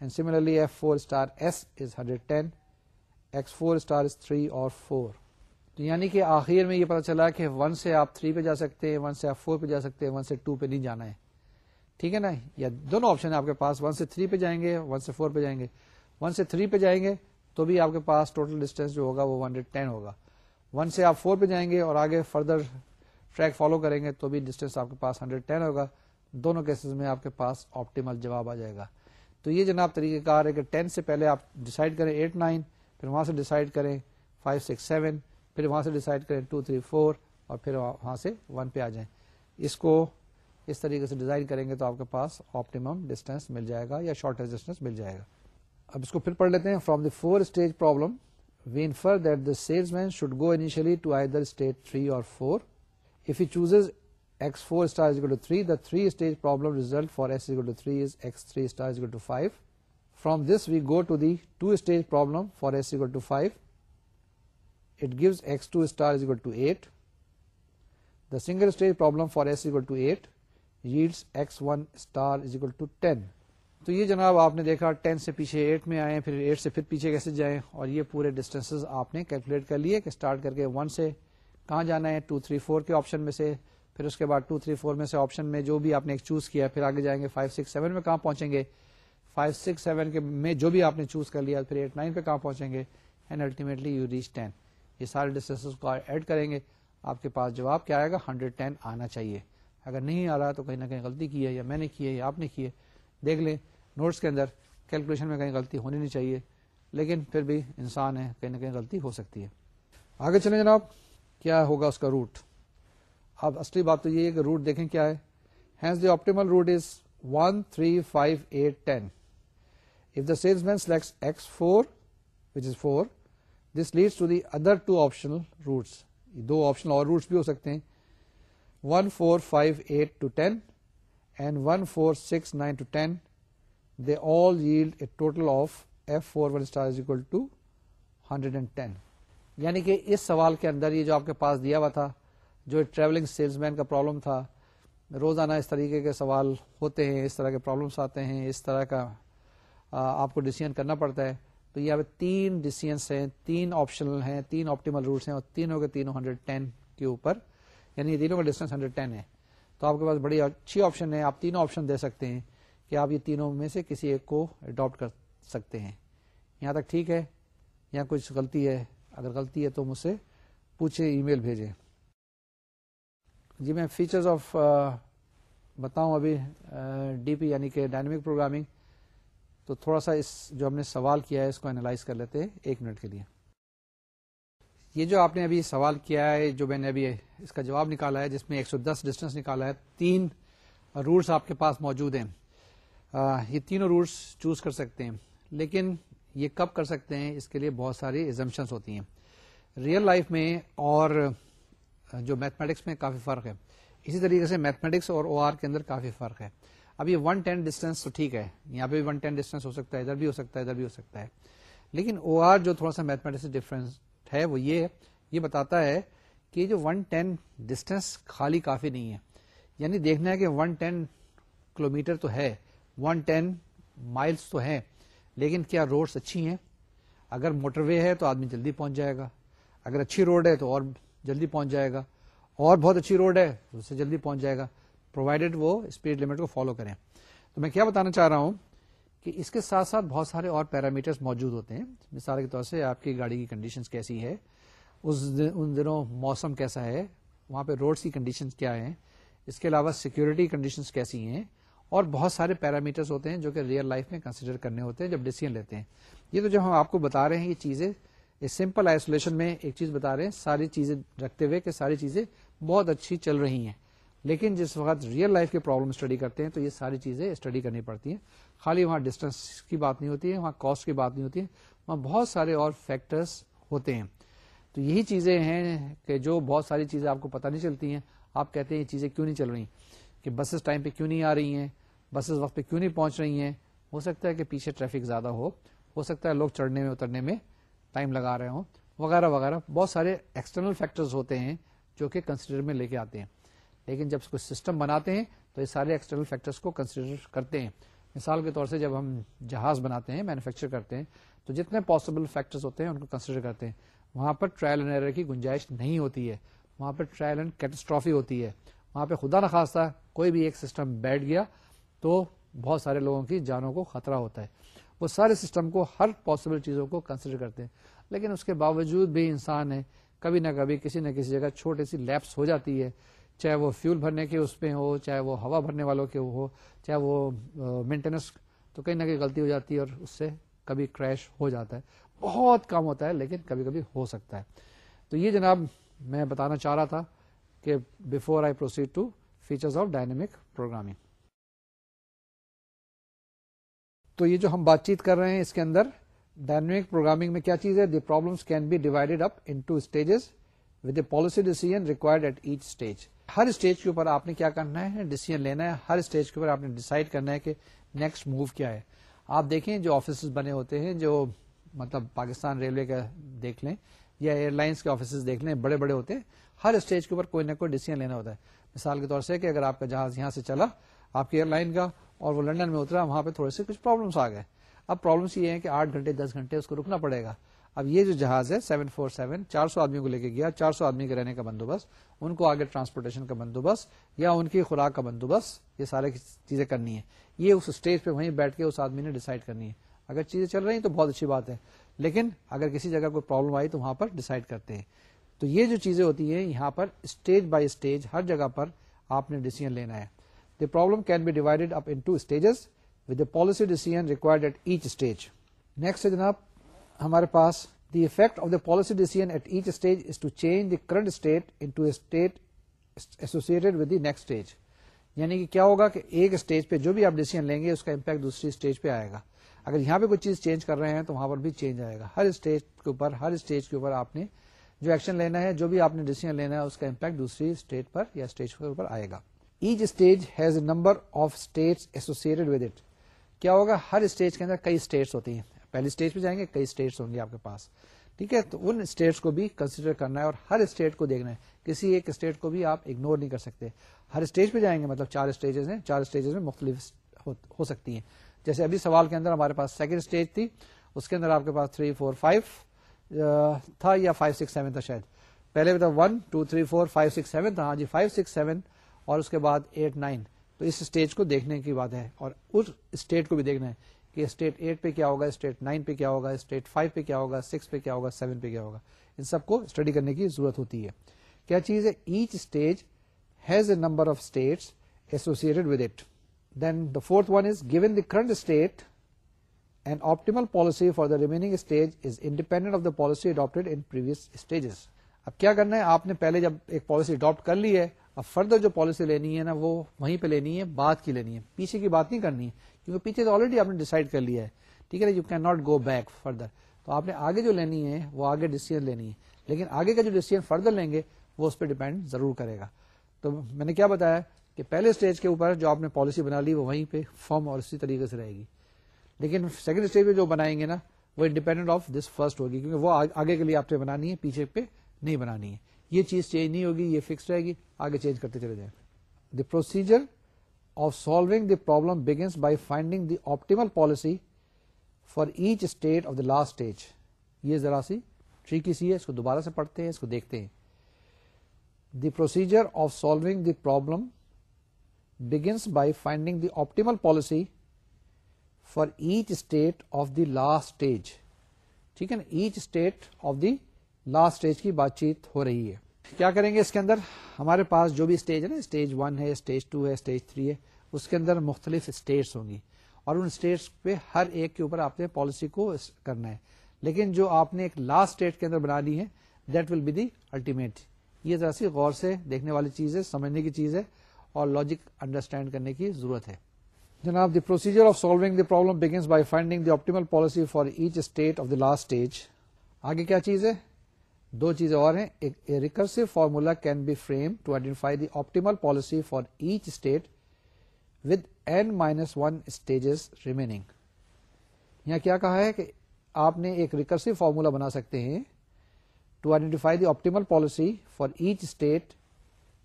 and similarly F four star S is hundred ten, X four star is three or four. تو یعنی کہ آخر میں یہ پتا چلا کہ one سے آپ تھری پہ جا سکتے ہیں، ون سے آپ فور پہ جا سکتے ہیں، ون سے ٹو پہ نہیں جانا ہے۔ ٹھیک ہے نا؟ یا دونوں آپشن آپ کے پاس ون سے تھری پہ جائیں گے، ون سے فور پہ جائیں گے۔ ون سے تھری پہ جائیں گے تو بھی آپ کے پاس ٹوٹل ڈسٹینس جو ہوگا وہ ہنڈریڈ ٹین ہوگا۔ ون سے آپ فور پہ جائیں گے اور آگے فردر ٹریک فالو کریں گے تو بھی ڈسٹینس آپ کے پاس ہنڈریڈ ٹین ہوگا۔ دونوں کیسز میں آپ کے پاس آپٹیمل جواب آ جائے گا۔ تو یہ جناب طریقہ کار ہے کہ ٹین سے پہلے آپ ڈسائڈ کریں ایٹ نائن پھر وہاں سے ڈسائڈ کریں فائیو سکس سیون پھر وہاں سے ڈسائڈ کریں ٹو تھری فور اور پھر وہاں سے ون پہ آ جائیں۔ اس کو اس طریقے سے ڈیزائن کریں گے تو آپ کے پاس آپٹیمم ڈسٹینس مل جائے گا یا شارٹیج ڈسٹینس مل جائے گا۔ اب اس کو پھر پڑھ لیتے ہیں۔ From the four stage problem we infer that the salesman should go initially to either stage three or four if you choose X four star to three the three stage problem result for S to three is X three star to five from this we go to the two stage problem for S to five it gives X two star to eight the single stage problem for S to eight X one star is equal to ten تو یہ جناب آپ نے دیکھا ten سے پیچھے at میں آئے، پھر ایٹ سے پھر پیچھے کیسے جائیں؟ اور یہ پورے ڈسٹینس آپ نے کیلکولیٹ کر لیے کہ اسٹارٹ کر کے ون سے کہاں جانا ہے؟ ٹو تھری فور کے آپشن میں سے۔ پھر اس کے بعد ٹو تھری فور میں سے آپشن میں جو بھی آپ نے ایک چوز کیا پھر آگے جائیں گے فائیو سکس سیون میں کہاں پہنچیں گے؟ فائیو سکس سیون کے میں جو بھی آپ نے چوز کر لیا، پھر ایٹ نائن پہ کہاں پہنچیں گے؟ And ultimately you reach ten یہ سارے ڈسٹینس کو ایڈ کریں گے۔ آپ کے پاس جواب کیا آئے گا؟ ہنڈریڈ ٹین آنا چاہیے۔ اگر نہیں آ رہا تو کہیں نہ کہیں غلطی کی ہے یا میں نے کی ہے یا آپ نے کی ہے۔ دیکھ لیں نوٹس کے اندر کیلکولیشن میں کہیں غلطی ہونی نہیں چاہیے، لیکن پھر بھی انسان ہے، کہیں نہ کہیں غلطی ہو سکتی ہے۔ آگے چلیں جناب، کیا ہوگا اس کا روٹ اب اصلی بات تو یہ ہے کہ روٹ دیکھیں کیا ہے۔ Hence the optimal route is one three five eight ten if the salesman select X four which is four this leads to the other two optional routes do optional اور روٹس بھی ہو سکتے ہیں۔ One four five eight to ten and one four six nine to ten they all yield a total of F four one star is equal to hundred and ten یعنی کہ اس سوال کے اندر یہ جو آپ کے پاس دیا ہوا تھا جو ٹریولنگ سیلس مین کا پرابلم تھا، روزانہ اس طریقے کے سوال ہوتے ہیں، اس طرح کے پرابلمس آتے ہیں، اس طرح کا آپ کو ڈیسیزن کرنا پڑتا ہے۔ تو یہ تین ڈیسیزنس ہیں، تین آپشنل ہیں، تین آپٹیمل روٹس ہیں اور تینوں کے تینوں ہنڈریڈ ٹین کے اوپر۔ یعنی یہ تینوں کا ڈسٹینس ہنڈریڈ ٹین ہے۔ تو آپ کے پاس بڑی اچھی آپشن ہے، آپ تینوں آپشن دے سکتے ہیں کہ آپ یہ تینوں میں سے کسی ایک کو اڈاپٹ کر سکتے ہیں۔ یہاں تک ٹھیک ہے یا کچھ غلطی ہے۔ اگر غلطی ہے تو مجھ سے پوچھے ای میل بھیجیں جی میں فیچرز آف بتاؤں ابھی ڈی پی یعنی کہ ڈائنمک پروگرامنگ تو تھوڑا سا اس جو ہم نے سوال کیا ہے، اس کو اینالائز کر لیتے ہیں ایک منٹ کے لیے۔ یہ جو آپ نے ابھی سوال کیا ہے، جو میں نے ابھی اس کا جواب نکالا ہے، جس میں ایک سو دس ڈسٹینس نکالا ہے، تین روٹس آپ کے پاس موجود ہیں۔ یہ تینوں روٹس چوز کر سکتے ہیں، لیکن یہ کب کر سکتے ہیں، اس کے لیے بہت ساری ایزمپشنس ہوتی ہیں۔ ریئل لائف میں اور جو میتھمیٹکس میں کافی فرق ہے۔ اسی طریقے سے میتھمیٹکس اور او آر کے اندر کافی فرق ہے۔ اب یہ ون ٹین ڈسٹینس تو ٹھیک ہے۔ یہاں پہ بھی ون ٹین ڈسٹینس ہو سکتا ہے، ادھر بھی ہو سکتا ہے، ادھر بھی ہو سکتا ہے۔ لیکن او آر جو تھوڑا سا میتھمیٹکس ڈفرینس ہے، وہ یہ ہے، یہ بتاتا ہے کہ جو ون ٹین ڈسٹینس خالی کافی نہیں ہے۔ یعنی دیکھنا ہے کہ ون ٹین کلو میٹر تو ہے ون ٹین مائلس تو ہے لیکن کیا روڈس اچھی ہیں؟ اگر موٹر وے ہے تو آدمی جلدی پہنچ جائے گا۔ اگر اچھی روڈ ہے تو اور جلدی پہنچ جائے گا۔ اور بہت اچھی روڈ ہے، تو اس سے جلدی پہنچ جائے گا۔ پرووائڈیڈ وہ اسپیڈ لمٹ کو فالو کریں۔ تو میں کیا بتانا چاہ رہا ہوں کہ اس کے ساتھ ساتھ بہت سارے اور پیرامیٹرز موجود ہوتے ہیں۔ مثال کے طور سے آپ کی گاڑی کی کنڈیشن کیسی ہے، اس دن ان دنوں موسم کیسا ہے، وہاں پہ روڈس کی کنڈیشن کیا ہے اس کے علاوہ سیکورٹی کنڈیشن کیسی ہیں، اور بہت سارے پیرامیٹرز ہوتے ہیں جو کہ ریئل لائف میں کنسیڈر کرنے ہوتے ہیں، جب ڈیسیزن لیتے ہیں۔ یہ تو جب ہم آپ کو بتا رہے ہیں یہ چیزیں سمپل آئسولیشن میں ایک چیز بتا رہے ہیں، ساری چیزیں رکھتے ہوئے کہ ساری چیزیں بہت اچھی چل رہی ہیں۔ لیکن جس وقت ریئل لائف کے پرابلم اسٹڈی کرتے ہیں تو یہ ساری چیزیں اسٹڈی کرنی پڑتی ہیں۔ خالی وہاں ڈسٹینس کی بات نہیں ہوتی ہے، وہاں کاسٹ کی بات نہیں ہوتی ہے، وہاں بہت سارے اور فیکٹرس ہوتے ہیں۔ تو یہی چیزیں ہیں کہ جو بہت ساری چیزیں آپ کو پتہ نہیں چلتی ہیں۔ آپ کہتے ہیں یہ چیزیں کیوں نہیں چل رہی؟ کہ بسز ٹائم پہ کیوں نہیں آ رہی ہیں؟ بسز وقت پہ کیوں نہیں پہنچ رہی ہیں؟ ہو سکتا ہے کہ پیچھے ٹریفک زیادہ ہو ہو سکتا ہے لوگ چڑھنے میں، اترنے میں ٹائم لگا رہے ہوں، وغیرہ وغیرہ۔ بہت سارے ایکسٹرنل فیکٹرز ہوتے ہیں جو کہ کنسیڈر میں لے کے آتے ہیں۔ لیکن جب کوئی سسٹم بناتے ہیں تو یہ سارے ایکسٹرنل فیکٹرز کو کنسیڈر کرتے ہیں۔ مثال کے طور سے جب ہم جہاز بناتے ہیں مینوفیکچر کرتے ہیں، تو جتنے پاسبل فیکٹرز ہوتے ہیں ان کو کنسیڈر کرتے ہیں۔ وہاں پر ٹرائل اینڈ ایرر کی گنجائش نہیں ہوتی ہے۔ وہاں پہ ٹرائل اینڈ کیٹسٹرافی ہوتی ہے۔ وہاں پہ خدا نخواستہ کوئی بھی ایک سسٹم بیٹھ گیا تو بہت سارے لوگوں کی جانوں کو خطرہ ہوتا ہے۔ وہ سارے سسٹم کو ہر پاسبل چیزوں کو کنسیڈر کرتے ہیں۔ لیکن اس کے باوجود بھی انسان ہے، کبھی نہ کبھی کسی نہ کسی جگہ چھوٹی سی لیپس ہو جاتی ہے۔ چاہے وہ فیول بھرنے کے اس پہ ہو، چاہے وہ ہوا بھرنے والوں کے ہو، چاہے وہ مینٹیننس تو کہیں نہ کہیں غلطی ہو جاتی ہے اور اس سے کبھی کریش ہو جاتا ہے۔ بہت کم ہوتا ہے لیکن کبھی کبھی ہو سکتا ہے۔ تو یہ جناب میں بتانا چاہ رہا تھا کہ before I proceed to features of dynamic programming تو یہ جو ہم بات چیت کر رہے ہیں اس کے اندر ڈائنمک پروگرامنگ میں کیا چیز ہے؟ The problems can be divided up into stages with a policy decision required at each stage Hare stage کے اوپر آپ نے کیا کرنا ہے؟ ڈیسیزن لینا ہے۔ ہر اسٹیج کے اوپر آپ نے ڈیسائڈ کرنا ہے کہ نیکسٹ موو کیا ہے۔ آپ دیکھیں جو آفیسز بنے ہوتے ہیں، جو مطلب پاکستان ریلوے کا دیکھ لیں یا ایئر لائنس کے آفیسز دیکھ لیں، بڑے بڑے ہوتے ہیں۔ ہر اسٹیج کے اوپر کوئی نہ کوئی ڈیسیزن لینا ہوتا ہے۔ مثال کے طور سے کہ اگر آپ کا جہاز یہاں سے چلا، آپ کی ایئر لائن کا اور وہ لنڈن میں اترا، وہاں پہ تھوڑے سے کچھ پرابلمس آ گئے۔ اب پرابلمس یہ ہیں کہ آٹھ گھنٹے، دس گھنٹے اس کو رکنا پڑے گا۔ اب یہ جو جہاز ہے سیون فور سیون چار سو آدمی کو لے کے گیا، چار سو آدمی کے رہنے کا بندوبست، ان کو آگے ٹرانسپورٹیشن کا بندوبست یا ان کی خوراک کا بندوبست، یہ سارے چیزیں کرنی ہے یہ اس اسٹیج پہ وہیں بیٹھ کے اس آدمی نے ڈیسائڈ کرنی ہے اگر چیزیں چل رہی ہیں تو بہت اچھی بات ہے، لیکن اگر کسی جگہ کوئی پرابلم آئی تو وہاں پر ڈیسائڈ کرتے ہیں۔ تو یہ جو چیزیں ہوتی ہیں، یہاں پر اسٹیج بائی اسٹیج ہر جگہ پر آپ نے ڈیسیزن لینا ہے۔ The problem can be divided up in stages with policy decision required at each stage next ہے جناب ہمارے پاس the effect of the policy decision at each stage is to change the current state into state associated with the next stage یعنی کہ کیا ہوگا کہ ایک stage پہ جو بھی آپ ڈیسیزن لیں گے، اس کا امپیکٹ دوسری اسٹیج پہ آئے گا۔ اگر یہاں پہ کوئی چیز چینج کر رہے ہیں تو وہاں پر بھی چینج آئے گا۔ ہر اسٹیج کے اوپر، ہر اسٹیج کے اوپر آپ نے جو ایکشن لینا ہے، جو بھی آپ نے ڈیسیزن لینا ہے، اس کا امپیکٹ دوسری اسٹیٹ پر یا اسٹیج کے اوپر آئے گا۔ Each stage has a number of state associated with it کیا ہوگا؟ ہر اسٹیج کے اندر کئی اسٹیٹس ہوتی ہیں۔ پہلی اسٹیج پہ جائیں گے، کئی اسٹیٹس ہوں گے آپ کے پاس۔ ٹھیک ہے؟ تو ان اسٹیٹس کو بھی کنسیڈر کرنا ہے اور ہر اسٹیٹ کو دیکھنا ہے۔ کسی ایک اسٹیٹ کو بھی آپ اگنور نہیں کر سکتے۔ ہر اسٹیج پہ جائیں گے مطلب چار اسٹیجز ہیں۔ چار اسٹیجز میں مختلف ہو سکتی ہیں۔ جیسے ابھی سوال کے اندر ہمارے پاس سیکنڈ اسٹیج تھی۔ اس کے اندر آپ کے پاس تھری فور فائیو تھا یا فائیو سکس سیون تھا شاید۔ پہلے تھا one two three four five six seven تھا۔ ہاں جی فائیو سکس سیون اور اس کے بعد ایٹ نائن۔ تو اس اسٹیج کو دیکھنے کی بات ہے اور اس اسٹیٹ کو بھی دیکھنا ہے کہ اسٹیٹ ایٹ پہ کیا ہوگا، اسٹیٹ نائن پہ کیا ہوگا، اسٹیٹ فائیو پہ کیا ہوگا، سکس پہ کیا ہوگا، سیون پہ کیا ہوگا۔ ان سب کو اسٹڈی کرنے کی ضرورت ہوتی ہے۔ کیا چیز ہے؟ Each stage has a number of states associated with it. Then the fourth one is given the current state and optimal policy for the remaining stage is independent of the policy adapted in previous stages اب کیا کرنا ہے؟ آپ نے پہلے جب ایک policy adopt کر لی ہے اب فردر جو پالیسی لینی ہے نا، وہ وہیں پہ لینی ہے بات کی لینی ہے۔ پیچھے کی بات نہیں کرنی ہے کیونکہ پیچھے تو آلریڈی آپ نے ڈیسائڈ کر لیا ہے۔ ٹھیک ہے نا you can not go back further تو آپ نے آگے جو لینی ہے، وہ آگے ڈیسیزن لینی ہے۔ لیکن آگے کا جو ڈیسیزن فردر لیں گے، وہ اس پہ ڈیپینڈ ضرور کرے گا۔ تو میں نے کیا بتایا کہ پہلے اسٹیج کے اوپر جو آپ نے پالیسی بنا لی، وہ وہیں پہ فارم اور اسی طریقے سے رہے گی۔ لیکن سیکنڈ اسٹیج پہ جو بنائیں گے نا، وہ انڈیپینڈنٹ آف دس فرسٹ ہوگی، کیونکہ وہ آگے کے لیے آپ نے بنانی ہے، پیچھے پہ نہیں بنانی ہے۔ یہ چیز چینج نہیں ہوگی، یہ فکس رہے گی، آگے چینج کرتے چلے جائیں۔ The procedure of solving the problem begins by finding the optimal policy for each state of the last stage یہ ذرا سی ٹریکی سی ہے، اس کو دوبارہ سے پڑھتے ہیں، اس کو دیکھتے ہیں۔ The procedure of solving the problem begins by finding the optimal policy for each state of the last stage ٹھیک ہے نا؟ Each state of the last stage کی بات چیت ہو رہی ہے۔ کیا کریں گے اس کے اندر؟ ہمارے پاس جو بھی اسٹیج ہے نا اسٹیج ون ہے اسٹیج ٹو ہے اسٹیج تھری ہے، اس کے اندر مختلف اسٹیٹس ہوں گی۔ اور ان اسٹیٹس پہ ہر ایک کے اوپر آپ نے پالیسی کو کرنا ہے۔ لیکن جو آپ نے ایک لاسٹ اسٹیٹ کے اندر بنا لی ہے that will be the ultimate یہ ذرا سی غور سے دیکھنے والی چیز ہے، سمجھنے کی چیز ہے اور لاجک انڈرسٹینڈ کرنے کی ضرورت ہے۔ جناب the procedure of solving the problem begins by finding the optimal policy for each state of the last stage آگے کیا چیز ہے؟ دو چیزیں اور ہیں۔ Recursive formula can be frame to identify the optimal policy for each state with n minus one stages remaining یہاں کیا کہا ہے کہ آپ نے ایک ریکرسو فارمولا بنا سکتے ہیں to identify the optimal policy for each state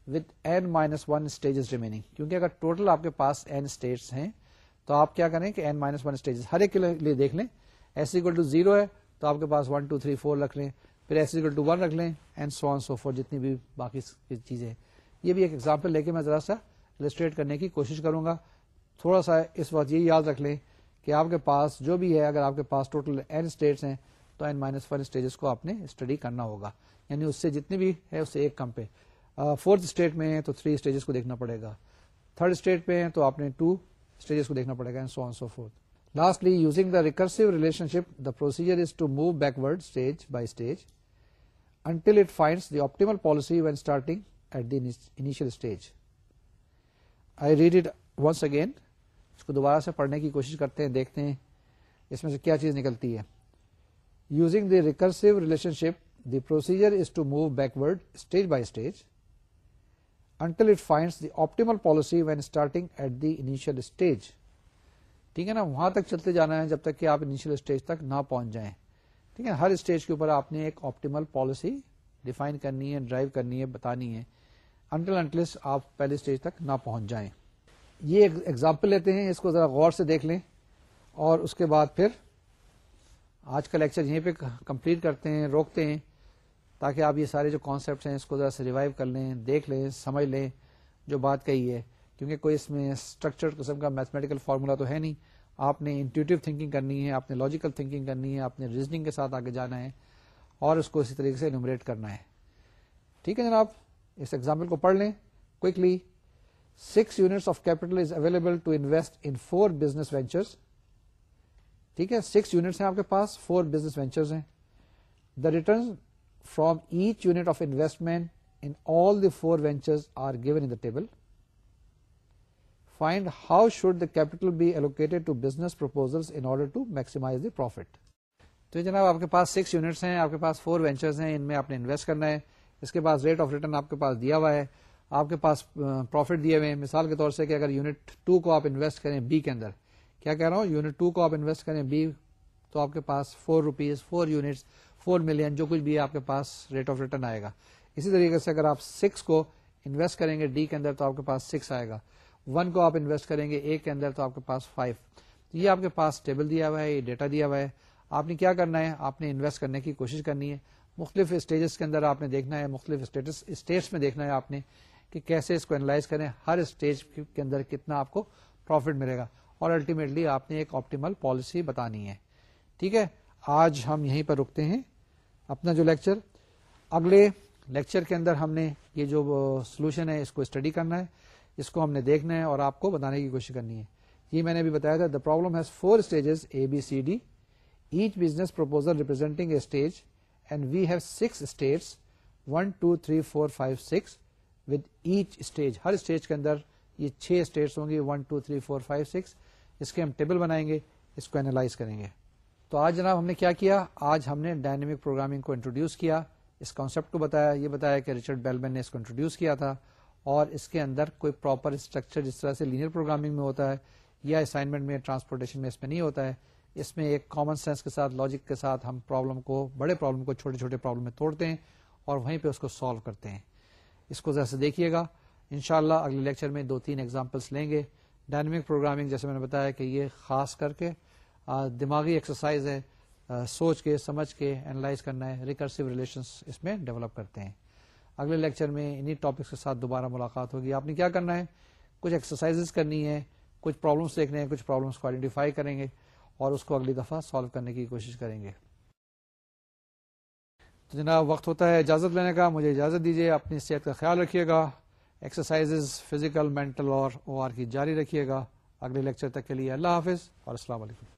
with n minus one stages remaining کیونکہ اگر ٹوٹل آپ کے پاس این اسٹیٹس ہیں تو آپ کیا کریں کہ این مائنس ون اسٹیجز ہر ایک کے لیے دیکھ لیں۔ ایس اکول ٹو زیرو ہے تو آپ کے پاس ون ٹو تھری فور رکھ لیں۔ پھر ایس اکول ٹو ون رکھ لیں اینڈ سو سو فور جتنی بھی باقی چیزیں ہیں۔ یہ بھی ایک ایگزامپل لے کے میں ذرا سا السٹریٹ کرنے کی کوشش کروں گا۔ تھوڑا سا اس وقت یہ یاد رکھ لیں کہ آپ کے پاس جو بھی ہے، اگر آپ کے پاس ٹوٹل این اسٹیٹس ہیں، تو این مائنس ون اسٹیجز کو آپ نے اسٹڈی کرنا ہوگا۔ یعنی اس سے جتنی بھی ہے، اس سے ایک کم پہ۔ فورتھ اسٹیٹ میں ہے تو تھری اسٹیجز کو دیکھنا پڑے گا۔ تھرڈ اسٹیٹ پہ ہیں تو آپ نے ٹو اسٹیجز کو دیکھنا پڑے گا so on so forth lastly using the recursive relationship the procedure is to move backward stage by stage until it finds the optimal policy when starting at the initial stage. I read it once again. اس کو دوبارہ سے پڑھنے کی کوشش کرتے ہیں دیکھتے ہیں اس میں سے کیا چیز نکلتی ہے using the recursive relationship the procedure is to move backward stage by stage until it finds the optimal policy when starting at the initial stage ٹھیک ہے نا وہاں تک چلتے جانا ہے جب تک کہ آپ انیشیل اسٹیج تک نہ پہنچ جائیں ٹھیک ہے ہر اسٹیج کے اوپر آپ نے ایک آپٹیمل پالیسی ڈیفائن کرنی ہے ڈرائیو کرنی ہے، بتانی ہے انٹل انٹلس آپ پہلے اسٹیج تک نہ پہنچ جائیں۔ یہ ایک ایگزامپل لیتے ہیں، اس کو ذرا غور سے دیکھ لیں۔ اور اس کے بعد پھر آج کا لیکچر یہیں پہ کمپلیٹ کرتے ہیں، روکتے ہیں، تاکہ آپ یہ سارے جو کانسیپٹس ہیں، اس کو ذرا سے ریوائو کر لیں، دیکھ لیں، سمجھ لیں جو بات کہی ہے۔ کیونکہ کوئی اس میں اسٹرکچر قسم کا میتھمیٹیکل فارمولا تو ہے نہیں۔ آپ نے انٹیوٹیو تھنکنگ کرنی ہے، آپ نے لاجیکل تھنکنگ کرنی ہے، آپ نے ریزننگ کے ساتھ آگے جانا ہے اور اس کو اسی طریقے سے انومریٹ کرنا ہے۔ ٹھیک ہے جناب؟ اس ایگزامپل کو پڑھ لیں۔ Quickly six units of capital is available to invest in four business ventures ٹھیک ہے؟ سکس یونٹس ہیں آپ کے پاس فور بزنس وینچرز ہیں۔ The return from each unit of investment in all the four ventures are given in the table find how should the capital be allocated to business proposal in order to maximize the profit تو جناب آپ کے پاس six units ہیں، آپ کے پاس four ventures ہیں، ان میں آپ نے انویسٹ کرنا ہے۔ اس کے بعد ریٹ آف ریٹرن آپ کے پاس دیا ہوا ہے۔ آپ کے پاس پروفٹ دیے ہوئے ہیں۔ مثال کے طور سے کہ اگر یونٹ ٹو کو آپ انویسٹ کریں بی کے اندر، کیا کہہ رہا ہوں؟ یونٹ ٹو کو آپ انویسٹ کریں بی تو آپ کے پاس four rupees four units four million جو کچھ بھی آپ کے پاس ریٹ آف ریٹرن آئے گا۔ اسی طریقے سے اگر آپ سکس کو انویسٹ کریں گے ڈی کے اندر، تو آپ کے پاس سکس آئے گا۔ ون کو آپ انویسٹ کریں گے اے کے اندر تو آپ کے پاس فائیو یہ آپ کے پاس ٹیبل دیا ہوا ہے، یہ ڈیٹا دیا ہوا ہے. آپ نے کیا کرنا ہے؟ آپ نے انویسٹ کرنے کی کوشش کرنی ہے. مختلف اسٹیجز کے اندر آپ نے دیکھنا ہے، مختلف اسٹیٹس میں دیکھنا ہے آپ نے کہ کیسے اس کو اینالائز کریں، ہر اسٹیج کے اندر کتنا آپ کو پروفٹ ملے گا. اور الٹیمیٹلی آپ نے ایک آپٹیمل پالیسی بتانی ہے۔ ٹھیک ہے؟ آج ہم یہیں پر رکتے ہیں۔ اپنا جو لیکچر اگلے لیکچر کے اندر ہم نے یہ جو سولوشن ہے، اس کو اسٹڈی کرنا ہے۔ اس کو ہم نے دیکھنا ہے اور آپ کو بتانے کی کوشش کرنی ہے۔ یہ میں نے بھی بتایا تھا the problem has four stages A B C D each business proposal representing a stage and we have six states one two three four five six with each stage Hare stage کے اندر یہ چھ states ہوں گی one two three four five six اس کے ہم table بنائیں گے، اس کو اینالائز کریں گے۔ تو آج جناب ہم نے کیا کیا؟ آج ہم نے ڈائنمک پروگرامنگ کو انٹروڈیوس کیا، اس کانسیپٹ کو بتایا، یہ بتایا کہ ریچرڈ بیلبن نے اس کو انٹروڈیوس کیا تھا۔ اور اس کے اندر کوئی پراپر اسٹرکچر جس طرح سے لینئر پروگرامنگ میں ہوتا ہے یا اسائنمنٹ میں ٹرانسپورٹیشن میں اس میں نہیں ہوتا ہے، اس میں ایک کامن سینس کے ساتھ لاجک کے ساتھ ہم پرابلم کو، بڑے پرابلم کو، چھوٹے چھوٹے پرابلم میں توڑتے ہیں اور وہیں پہ اس کو سالو کرتے ہیں۔ اس کو ذرا دیکھیے گا۔ انشاءاللہ اگلے لیکچر میں دو تین ایگزامپلس لیں گے۔ ڈائنمک پروگرامنگ جیسے میں نے بتایا کہ یہ خاص کر کے دماغی ایکسرسائز ہے سوچ کے، سمجھ کے اینالائز کرنا ہے ریکرسو ریلیشنس اس میں ڈیولپ کرتے ہیں۔ اگلے لیکچر میں انہیں ٹاپکس کے ساتھ دوبارہ ملاقات ہوگی۔ آپ نے کیا کرنا ہے؟ کچھ ایکسرسائز کرنی ہے کچھ پرابلمس دیکھنے ہیں، کچھ پرابلمس کو آئیڈینٹیفائی کریں گے اور اس کو اگلی دفعہ سالو کرنے کی کوشش کریں گے۔ تو جناب، وقت ہوتا ہے اجازت لینے کا، مجھے اجازت دیجیے اپنی صحت کا خیال رکھیے گا۔ ایکسرسائز فزیکل مینٹل اور او آر کی جاری رکھیے گا۔ اگلے لیکچر تک کے لیے اللہ حافظ اور السلام علیکم۔